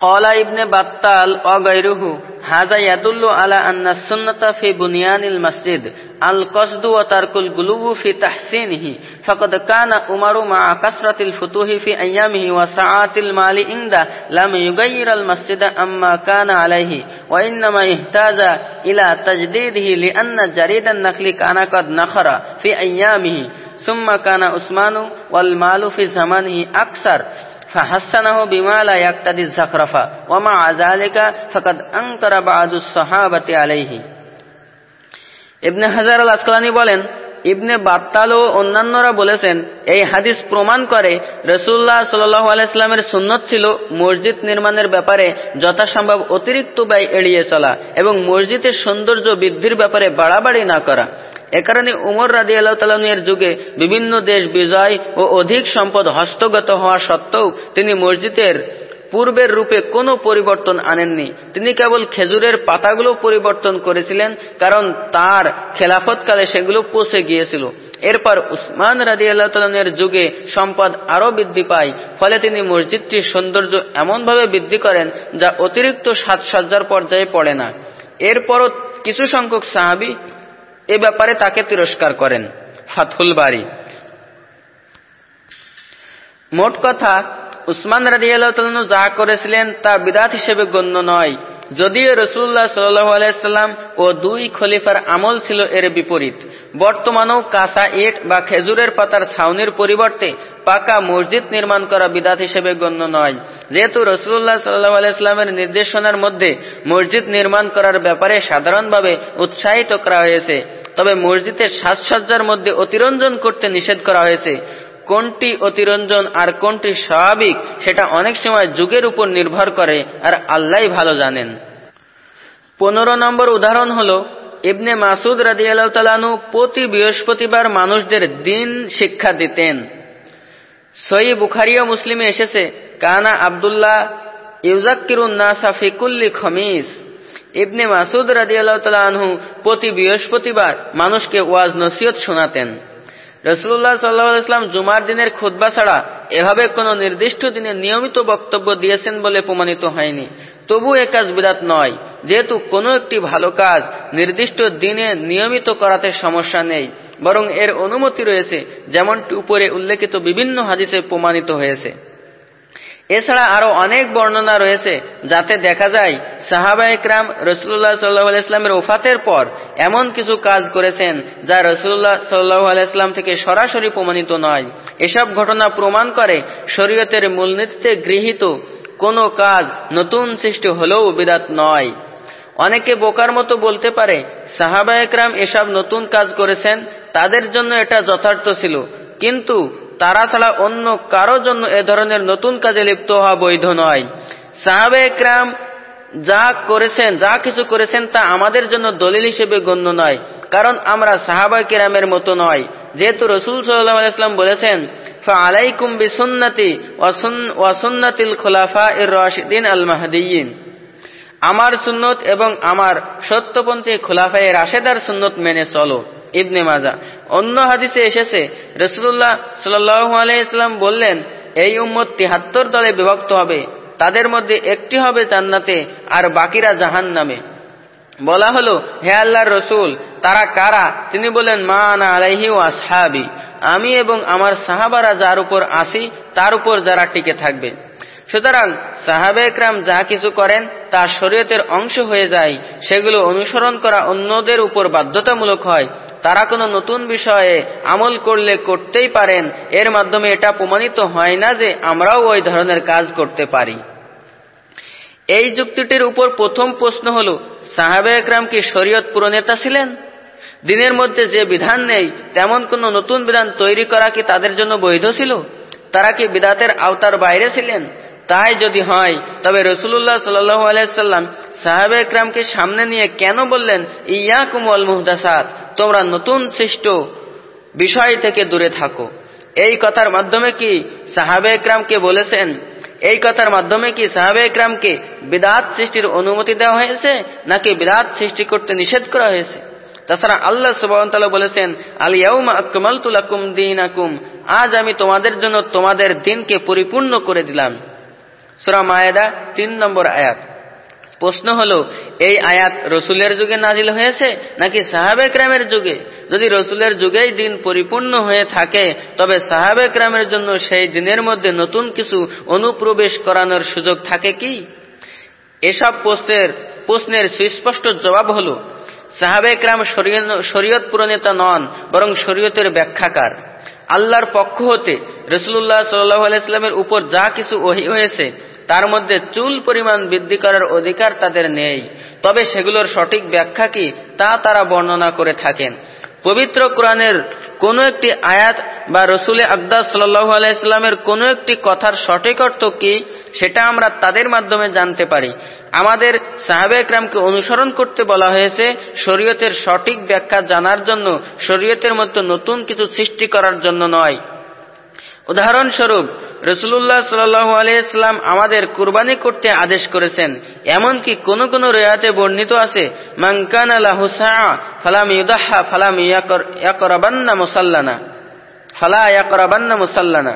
قال ابن بطال وغيره. هذا يدل على أن السنة في بنيان المسجد القصد وترك القلوب في تحسينه. فقد كان عمر مع كثرة الفتوح في أيامه وسعات المال عنده لم يغير المسجد أما كان عليه. وإنما احتاج إلى تجديده لأن جريد النخل كان قد نخر في أيامه. ثم كان عثمان والمال في زمانه أكثر. فحسنه بما لا يقتضي الزخرفة ومع ذلك فقد أنكر بعض الصحابة عليه ইবনে হাজার আল আসকালানি বলেন ইবনে বাত্তাল ও অন্যান্যরা বলেছেন এই হাদিস প্রমাণ করে রসুল্লাহ সাল্লাহ আলাইস্লামের সুন্নত ছিল মসজিদ নির্মাণের ব্যাপারে যথাসম্ভব অতিরিক্ত ব্যয় এড়িয়ে চলা এবং মসজিদের সৌন্দর্য বৃদ্ধির ব্যাপারে বাড়াবাড়ি না করা এ কারণে উমর রাজি আল্লাহ যুগে বিভিন্ন দেশ বিজয় ও অধিক সম্পদ হস্তগত হওয়া সত্ত্বেও তিনি মসজিদের পূর্বের রূপে কোনো পরিবর্তন আনেননি। তিনি কেবল খেজুরের পাতাগুলো পরিবর্তন করেছিলেন, কারণ তার খেলাফতকালে সেগুলো পচে গিয়েছিল। এরপর উসমান রাজি আল্লাহের যুগে সম্পদ আরও বৃদ্ধি পায়, ফলে তিনি মসজিদটির সৌন্দর্য এমনভাবে বৃদ্ধি করেন যা অতিরিক্ত সাজসজ্জার পর্যায়ে পড়ে না। এরপরও কিছু সংখ্যক সাহাবি এ ব্যাপারে তাকে তিরস্কার করেন। ফাথুল বাড়ি মোট কথা, উসমান রাজিয়াল যা করেছিলেন তা বিদাত হিসেবে গণ্য নয়। যদিও রসুল্লাহ সাল্লাহ আলাইসাল্লাম ও দুই খলিফার আমল ছিল এর বিপরীত। বর্তমানেও কাঁচা ইট বা খেজুরের পাতার ছাউনির পরিবর্তে পাকা মসজিদ নির্মাণ করা বিদাত হিসেবে গণ্য নয়। যেহেতু রসুল্লাহ সাল্লাহ আলাইস্লামের নির্দেশনার মধ্যে মসজিদ নির্মাণ করার ব্যাপারে সাধারণভাবে উৎসাহিত করা হয়েছে। তবে মসজিদের সাজসজ্জার মধ্যে অতিরঞ্জন করতে নিষেধ করা হয়েছে। কোনটি অতিরঞ্জন আর কোনটি স্বাভাবিক, সেটা অনেক সময় যুগের উপর নির্ভর করে আর আল্লাহ ভালো জানেন। পনেরো নম্বর উদাহরণ হল, ইবনে মাসুদ রাদিয়াল্লাহ তালানু প্রতি বৃহস্পতিবার মানুষদের দিন শিক্ষা দিতেন। সই বুখারিয়া মুসলিমে এসেছে, কানা আবদুল্লাহ ইউজাক্কিরুন্নাসা ফিকুল্লি খমিস। ইবনে মাসুদ রাদিয়াল্লাহ তালা আনহু প্রতি বৃহস্পতিবার মানুষকে ওয়াজ নসিয়ত শোনাতেন। রসুল্লাহ সাল্লাহ ইসলাম জুমার দিনের খুদ্া ছাড়া এভাবে কোনো নির্দিষ্ট দিনে নিয়মিত বক্তব্য দিয়েছেন বলে প্রমাণিত হয়নি। তবু এ কাজ বিরাট নয়, যেহেতু কোনো একটি ভালো কাজ নির্দিষ্ট দিনে নিয়মিত করাতে সমস্যা নেই, বরং এর অনুমতি রয়েছে, যেমনটি উপরে উল্লেখিত বিভিন্ন হাদিসে প্রমাণিত হয়েছে। এছাড়া আরও অনেক বর্ণনা রয়েছে যাতে দেখা যায় সাহাবা একরাম রসুল্লাহ সাল্লাহ আলাইস্লামের ওফাতের পর এমন কিছু কাজ করেছেন যা রসুল্লাহ সাল্লাহ আলাইস্লাম থেকে সরাসরি প্রমাণিত নয়। এসব ঘটনা প্রমাণ করে শরীয়তের মূলনীতিতে গৃহীত কোনো কাজ নতুন সৃষ্টি হলেও বিদাত নয়। অনেকে বোকার মতো বলতে পারে সাহাবা একরাম এসব নতুন কাজ করেছেন, তাদের জন্য এটা যথার্থ ছিল। কিন্তু তারা ছাড়া অন্য কারও জন্য এ ধরনের নতুন কাজে লিপ্ত হওয়া বৈধ নয়। সাহাবে একরাম যা করেছেন, যা কিছু করেছেন তা আমাদের জন্য দলিল হিসেবে গণ্য নয়, কারণ আমরা সাহাবা কেরামের মতো নয়। যেহেতু রসুল সাল্লাম বলেছেন খোলাফা আল আমার সুন্নত এবং আমার সত্যপন্থী খোলাফায় রাশেদার সুন্নত মেনে চলো। ইবনে মাজা। অন্য হাদিসে এসেছে রসুল্লাহ সাল্লাম বললেন, এই উম্মত তিহাত্তর দলে বিভক্ত হবে। তাদের মধ্যে একটি হবে জান্নাতে আর বাকিরা জাহান নামে বলা হলো, হে আল্লাহর রসুল, তারা কারা? তিনি বলেন মা আনা আলাইহি ও আসহাবি। আমি এবং আমার সাহাবারা যার উপর আসি, তার উপর যারা টিকে থাকবে। সুতরাং সাহাবে একরাম যা কিছু করেন, তা শরীয়তের অংশ হয়ে যায়। সেগুলো অনুসরণ করা অন্যদের উপর বাধ্যতামূলক হয়। তারা কোনো নতুন বিষয়ে আমল করলে করতেই পারেন। এর মাধ্যমে এটা প্রমাণিত হয় না যে আমরাও ওই ধরনের কাজ করতে পারি। এই যুক্তিটির উপর প্রথম প্রশ্ন হল, সাহাবে একরাম কি শরীয়ত পুরনেতা ছিলেন? দিনের মধ্যে যে বিধান নেই, তেমন কোনো নতুন বিধান তৈরি করা কি তাদের জন্য বৈধ ছিল? তারা কি বিদাতের আওতার বাইরে ছিলেন? তাই যদি হয়, তবে রসুল্লাহ সাল্লু আলাইসাল্লাম সাহাবে একরামকে সামনে নিয়ে কেন বললেন ইয়া কুমল মুহদাসাত, তোমরা নতুন সৃষ্ট বিষয় থেকে দূরে থাকো। এই কথার মাধ্যমে কি সাহাবে একরামকে বলেছেন? এই কথার মাধ্যমে কি সাহাবে একরামকে বিদাত সৃষ্টির অনুমতি দেওয়া হয়েছে, নাকি বিদাত সৃষ্টি করতে নিষেধ করা হয়েছে? তাছাড়া আল্লাহ সুবাহতাল্লাহ বলেছেন আলিয়াউমা আকমাল তুলাকুম দিন আকুম আজ আমি তোমাদের জন্য তোমাদের দিনকে পরিপূর্ণ করে দিলাম। সুরা মায়েদা তিন নম্বর আয়াত। প্রশ্ন হল, এই আয়াত রসুলের যুগে নাজিল হয়েছে নাকি সাহাবে ক্রামের যুগে? যদি রসুলের যুগেই দিন পরিপূর্ণ হয়ে থাকে, তবে সাহাবে ক্রামের জন্য সেই দিনের মধ্যে নতুন কিছু অনুপ্রবেশ করানোর সুযোগ থাকে কি? এসব প্রশ্নের প্রশ্নের সুস্পষ্ট জবাব হল, সাহাবে ক্রাম শরীয়ত পুরনেতা নন, বরং শরীয়তের ব্যাখ্যাকার। আল্লাহর পক্ষ হতে রসুল্লাহ সাল্লাহ আলাইস্লামের উপর যা কিছু ওহি হয়েছে, তার মধ্যে চুল পরিমাণ বৃদ্ধি করার অধিকার তাদের নেই। তবে সেগুলোর সঠিক ব্যাখ্যা কি তা তারা বর্ণনা করে থাকেন। পবিত্র কোরআনের কোনো একটি আয়াত বা রসুলে আকদাস সাল্লাহ আলাইস্লামের কোনো একটি কথার সঠিক অর্থ কি, সেটা আমরা তাদের মাধ্যমে জানতে পারি। আমাদের সাহাবে একরামকে অনুসরণ করতে বলা হয়েছে, শরীয়তের সঠিক ব্যাখ্যা জানার জন্য, শরীয়তের মধ্যে নতুন কিছু সৃষ্টি করার জন্য নয়। উদাহরণস্বরূপ রসুল্লাহ সাল্লাহ আলিয়াল্লাম আমাদের কুরবানি করতে আদেশ করেছেন, এমনকি কোন কোন রেয়াতে বর্ণিত আছে মাঙ্কান ফালাম ইউদাহা ফালাম ইয়াকরাবান্না মুসাল্লানা। ফালা ইয়াকরাবান্না মুসাল্লানা।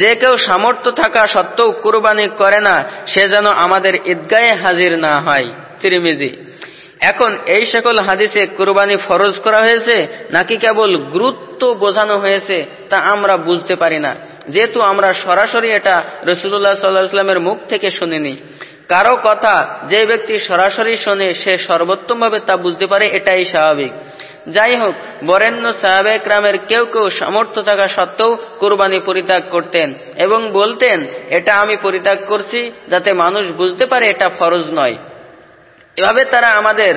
যে কেউ সামর্থ্য থাকা সত্ত্বেও কুরবানি করে না, সে যেন আমাদের ঈদগায়ে হাজির না হয়। তিরিমিজি এখন এই সকল হাদিসে কুরবানি ফরজ করা হয়েছে নাকি কেবল গুরুত্ব বোঝানো হয়েছে তা আমরা বুঝতে পারি না। যেহেতু আমরা সরাসরি এটা রসুল্লাহ সাল্লাহামের মুখ থেকে শুনিনি। কারও কথা যে ব্যক্তি সরাসরি শোনে সে সর্বোত্তমভাবে তা বুঝতে পারে, এটাই স্বাভাবিক। যাই হোক, বরেণ্য সাহাবেক রামের কেউ কেউ সামর্থ্য থাকা সত্ত্বেও কোরবানি পরিত্যাগ করতেন এবং বলতেন, এটা আমি পরিত্যাগ করছি যাতে মানুষ বুঝতে পারে এটা ফরজ নয়। এভাবে তারা আমাদের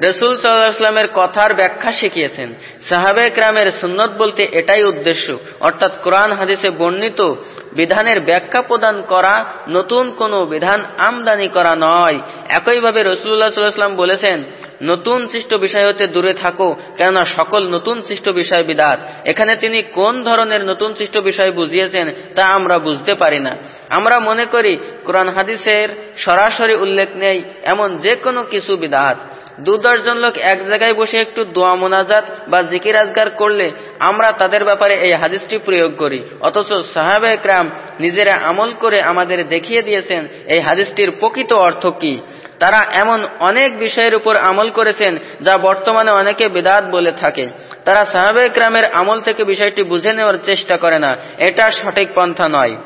রসুল সাল্লাহামের কথার ব্যাখ্যা শিখিয়েছেন। সাহাবে রামের সুন্নত বলতে এটাই উদ্দেশ্য। অর্থাৎ কোরআন হাদিসে বর্ণিত বিধানের ব্যাখ্যা প্রদান করা নতুন কোনো বিধান আমদানি করা নয়। একইভাবে রসুল্লাহ সাল্লাহাম বলেছেন, নতুন সৃষ্ট বিষয় হতে দূরে থাকো, কেননা সকল নতুন সৃষ্ট বিষয় বিদাত। এখানে তিনি কোন ধরনের নতুন সৃষ্ট বিষয় বুঝিয়েছেন তা আমরা বুঝতে পারি না। আমরা মনে করি, কোরআন হাদিসের সরাসরি উল্লেখ নেই, এমন যে কোনো কিছু বিদাত। দু দশজন লোক এক জায়গায় বসে একটু দোয়া মোনাজাত বা জিকির আজগার করলে আমরা তাদের ব্যাপারে এই হাদিসটি প্রয়োগ করি। অথচ সাহাবে একরাম নিজেরা আমল করে আমাদের দেখিয়ে দিয়েছেন, এই হাদিসটির প্রকৃত অর্থ কি? তারা এমন অনেক বিষয়ের উপর আমল করেছেন যা বর্তমানে অনেকে বেদাত বলে থাকে। তারা সাহাবে গ্রামের আমল থেকে বিষয়টি বুঝে নেওয়ার চেষ্টা করে না। এটা সঠিক পন্থা নয়।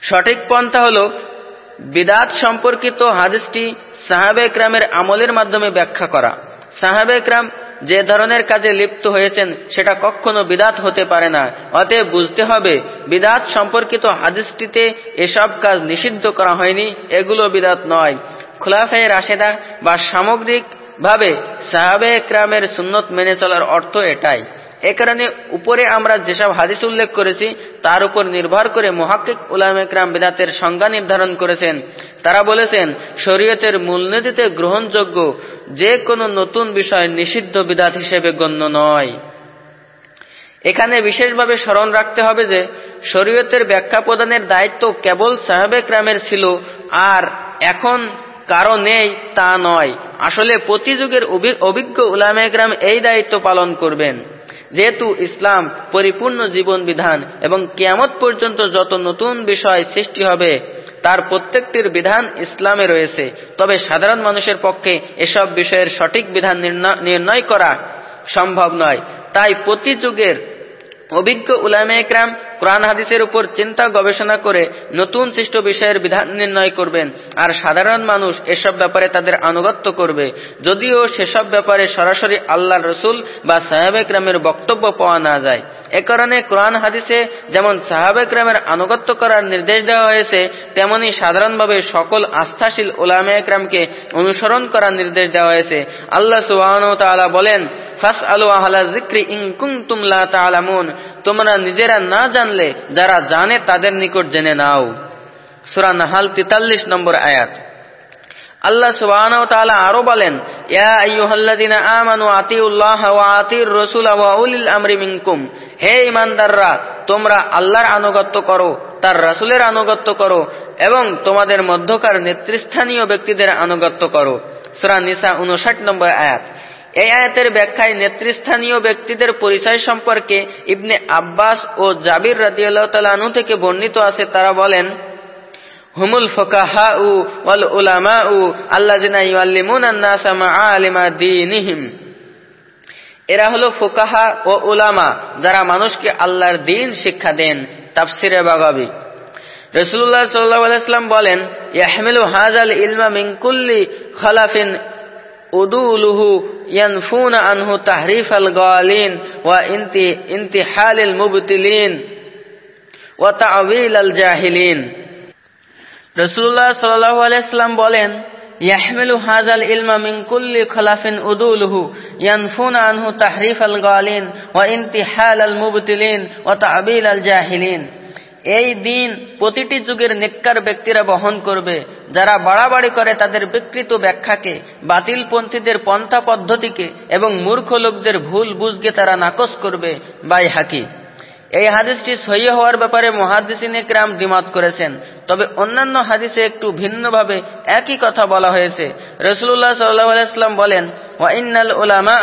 সঠিক পন্থা হল বিদাত সম্পর্কিত হাদিসটি সাহাবে ক্রামের আমলের মাধ্যমে ব্যাখ্যা করা। সাহাবে ক্রাম যে ধরনের কাজে লিপ্ত হয়েছেন, সেটা কখনো বিদাত হতে পারে না। অতএব বুঝতে হবে, বিদাত সম্পর্কিত হাদিসটিতে এসব কাজ নিষিদ্ধ করা হয়নি, এগুলো বিদাত নয়। খোলাফে রাশেদা বা সামগ্রিকভাবে সাহাবে ক্রামের সুন্নত মেনে চলার অর্থ এটাই। এ কারণে উপরে আমরা যেসব হাদিস উল্লেখ করেছি, তার উপর নির্ভর করে মহাক্কিক উলাম একরাম বিদাতের সংজ্ঞা নির্ধারণ করেছেন। তারা বলেছেন, শরীয়তের মূলনীতিতে গ্রহণযোগ্য যে কোনো নতুন বিষয় নিষিদ্ধ বিদাত হিসেবে গণ্য নয়। এখানে বিশেষভাবে স্মরণ রাখতে হবে যে, শরীয়তের ব্যাখ্যা প্রদানের দায়িত্ব কেবল সাহাবেক রামের ছিল, আর এখন কারও নেই তা নয়। আসলে প্রতি যুগের অভিজ্ঞ উলামেগ্রাম এই দায়িত্ব পালন করবেন। যেহেতু ইসলাম পরিপূর্ণ জীবন বিধান এবং কেয়ামত পর্যন্ত যত নতুন বিষয় সৃষ্টি হবে, তার প্রত্যেকটির বিধান ইসলামে রয়েছে। তবে সাধারণ মানুষের পক্ষে এসব বিষয়ের সঠিক বিধান নির্ণয় করা সম্ভব নয়। তাই প্রতি যুগের অভিজ্ঞ উলামে একরাম কোরআন হাদিসের উপর চিন্তা গবেষণা করে নতুন সৃষ্ট বিষয়ের বিধান নির্ণয় করবেন। আর সাধারণ মানুষ এসব ব্যাপারে তাদের আনুগত্য করবে। যদিও সেসব ব্যাপারে সরাসরি আল্লাহ রসুল বা সাহাবেকরামের বক্তব্য পাওয়া না যায়। এ কারণে কোরআন হাদিসে যেমন সাহাবেকরামের আনুগত্য করার নির্দেশ দেওয়া হয়েছে, তেমনি সাধারণভাবে সকল আস্থাশীল ওলামে একরামকে অনুসরণ করার নির্দেশ দেওয়া হয়েছে। আল্লাহ সুবাহ বলেন ফাস আলু আহলা জিক্রি ইংকুং তুমলা তালামুন তোমরা নিজেরা না জানলে, যারা জানে তাদের নিকট জেনে নাও। সুরা নাহাল তেতাল্লিশ নম্বর আয়াত। আল্লাহ সুবাহ আরও বলেন আমানু আতিউল্লাহ ওয়া আতির রসুল ওয়া উলিল আমরি মিনকুম। হে ইমানদাররা তোমরা আল্লাহর আনুগত্য করো, তার রাসুলের আনুগত্য করো এবং তোমাদের মধ্যকার নেতৃস্থানীয় ব্যক্তিদের আনুগত্য করো। সুরা নিসা উনষাট নম্বর আয়াত। এই আয়াতের ব্যাখ্যায় নেতৃস্থানীয় ব্যক্তিদের পরিচয় সম্পর্কে ইবনে আব্বাস ও জাবির রাজিয়াল্লাহ থেকে বর্ণিত আছে, তারা বলেন, হুমুল ফোকাহা উ এরা হলো ফোকাহা ও উলামা, যারা মানুষকে আল্লাহর দিন শিক্ষা দেন, তাফসিরে বাগাবি। রসুল্লাহ সাল্লাহ আলাইসলাম বলেন, ইয়াহমিলু হাজাল ইলমা মিনকুল্লি খালাফিন أدوله ينفون عنه تحريف الغالين وانتحال المبتلين وتعويل الجاهلين. رسول الله صلى الله عليه وسلم بولين يحمل هذا العلم من كل خلاف أدوله ينفون عنه تحريف الغالين وانتحال المبتلين وتعبيل الجاهلين. এই দিন প্রতিটি যুগের নেককার ব্যক্তিরা বহন করবে। যারা বাড়াবাড়ি করে তাদের বিকৃত ব্যাখ্যাকে, বাতিলপন্থীদের পন্থা পদ্ধতিকে এবং মূর্খ লোকদের ভুল বুঝকে তারা নাকচ করবে বাই হাকি। এই হাদিসটি সহি হওয়ার ব্যাপারে মহাদিসিন একরাম দ্বিমত করেছেন। তবে অন্যান্য হাদিসে একটু ভিন্নভাবে একই কথা বলা হয়েছে। রসুল্লাহ সাল্লাম বলেন ওয়াইনাল ওলামা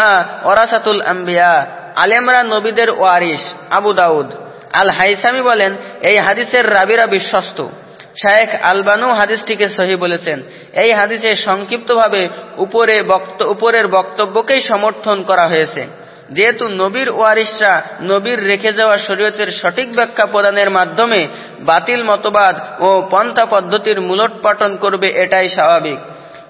ওরাসাতুল আম্বিয়া। আলেমরা নবীদের ওয়ারিস আবু দাউদ। আল হাইসামি বলেন, এই হাদিসের রাবিরা বিশ্বস্ত। শায়েখ আলবানু হাদিসটিকে সহি বলেছেন, এই হাদিসে সংক্ষিপ্তভাবে উপরে উপরের বক্তব্যকেই সমর্থন করা হয়েছে। যেহেতু নবীর ওয়ারিসরা নবীর রেখে যাওয়া শরীয়তের সঠিক ব্যাখ্যা প্রদানের মাধ্যমে বাতিল মতবাদ ও পন্থা পদ্ধতির মূলোৎপাটন করবে, এটাই স্বাভাবিক।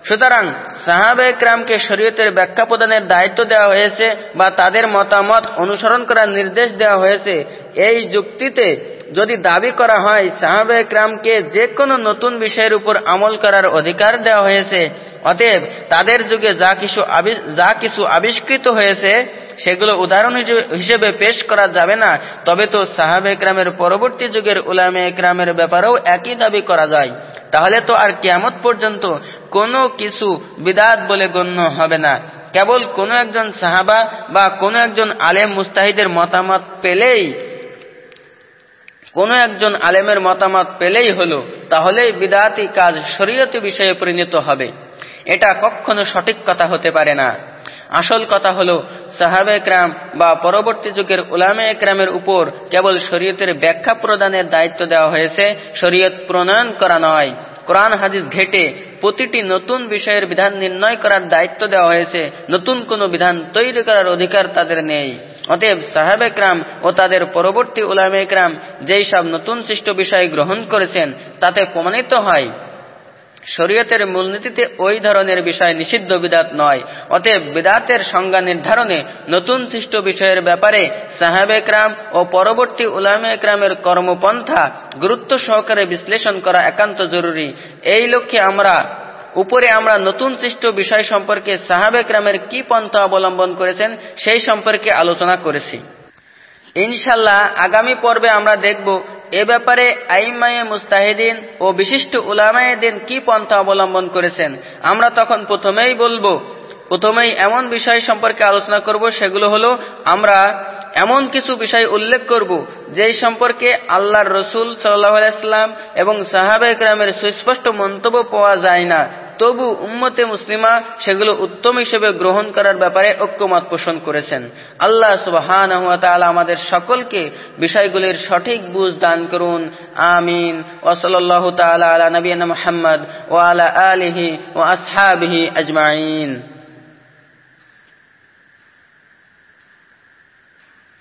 সুতরাং সাহাবে ক্রামকে শরীয়তের ব্যাখ্যা প্রদানের দায়িত্ব দেওয়া হয়েছে বা তাদের মতামত অনুসরণ করার নির্দেশ দেওয়া হয়েছে। এই যুক্তিতে যদি দাবি করা হয়, সাহাবে ক্রামকে যে কোনো নতুন বিষয়ের উপর আমল করার অধিকার দেওয়া হয়েছে। অতএব তাদের যুগে যা কিছু যা কিছু আবিষ্কৃত হয়েছে, সেগুলো উদাহরণ হিসেবে পেশ করা যাবে না। তবে তো সাহাবে ক্রামের পরবর্তী যুগের উলামে ক্রামের ব্যাপারেও একই দাবি করা যায়। তাহলে তো আর কেয়ামত পর্যন্ত কোনো কিছু বিদাত বলে গণ্য হবে না। কেবল কোনো একজন সাহাবা বা কোনো একজন আলেম মুস্তাহিদের মতামত পেলেই, কোনো একজন আলেমের মতামত পেলেই হলো, তাহলেই বিদাতি কাজ শরীয়তি বিষয়ে পরিণত হবে। এটা কখনো সঠিক কথা হতে পারে না। আসল কথা হল, সাহাবে একরাম বা পরবর্তী যুগের উলামে একরামের উপর কেবল শরীয়তের ব্যাখ্যা প্রদানের দায়িত্ব দেওয়া হয়েছে, শরীয়ত প্রণয়ন করা নয়। কোরআন, হাদিস ঘেটে প্রতিটি নতুন বিষয়ের বিধান নির্ণয় করার দায়িত্ব দেওয়া হয়েছে, নতুন কোনো বিধান তৈরি করার অধিকার তাদের নেই। অতএব সাহেব একরাম ও তাদের পরবর্তী উলামে একরাম যেই সব নতুন সৃষ্ট বিষয় গ্রহণ করেছেন, তাতে প্রমাণিত হয়। শরীয়তের মূলনীতিতে ওই ধরনের বিষয় নিষিদ্ধ বিদাত নয়। অতএব বিদাতের সংজ্ঞা নির্ধারণে নতুন সৃষ্ট বিষয়ের ব্যাপারে সাহেব একরাম ও পরবর্তী উলামে একরামের কর্মপন্থা গুরুত্ব সহকারে বিশ্লেষণ করা একান্ত জরুরি। এই লক্ষ্যে আমরা, উপরে আমরা নতুন সৃষ্ট বিষয় সম্পর্কে সাহাবে গ্রামের কি পন্থা অবলম্বন করেছেন সেই সম্পর্কে আলোচনা করেছি। ইনশাল্লাহ আগামী পর্বে আমরা দেখব এ ব্যাপারে আইমায়ে মুস্তাহিদিন ও বিশিষ্ট উলামায়েদিন কি পন্থা অবলম্বন করেছেন? আমরা তখন প্রথমেই বলব, প্রথমেই এমন বিষয় সম্পর্কে আলোচনা করব, সেগুলো হলো আমরা এমন কিছু বিষয় উল্লেখ করব, যেই সম্পর্কে আল্লাহর রসুল সাল্লাহ এবং সাহাবা ইকরামের সুস্পষ্ট মন্তব্য পাওয়া যায় না। তবু উম্মতে মুসলিমা সেগুলো উত্তম হিসেবে গ্রহণ করার ব্যাপারে ঐক্যমত পোষণ করেছেন। আল্লাহ সুবাহান আমাদের সকলকে বিষয়গুলির সঠিক বুঝ দান করুন। আমিন। ওসল্লাহ তালা আলা নবীন মোহাম্মদ ও আলা আলিহি ও আসহাবিহি আজমাইন।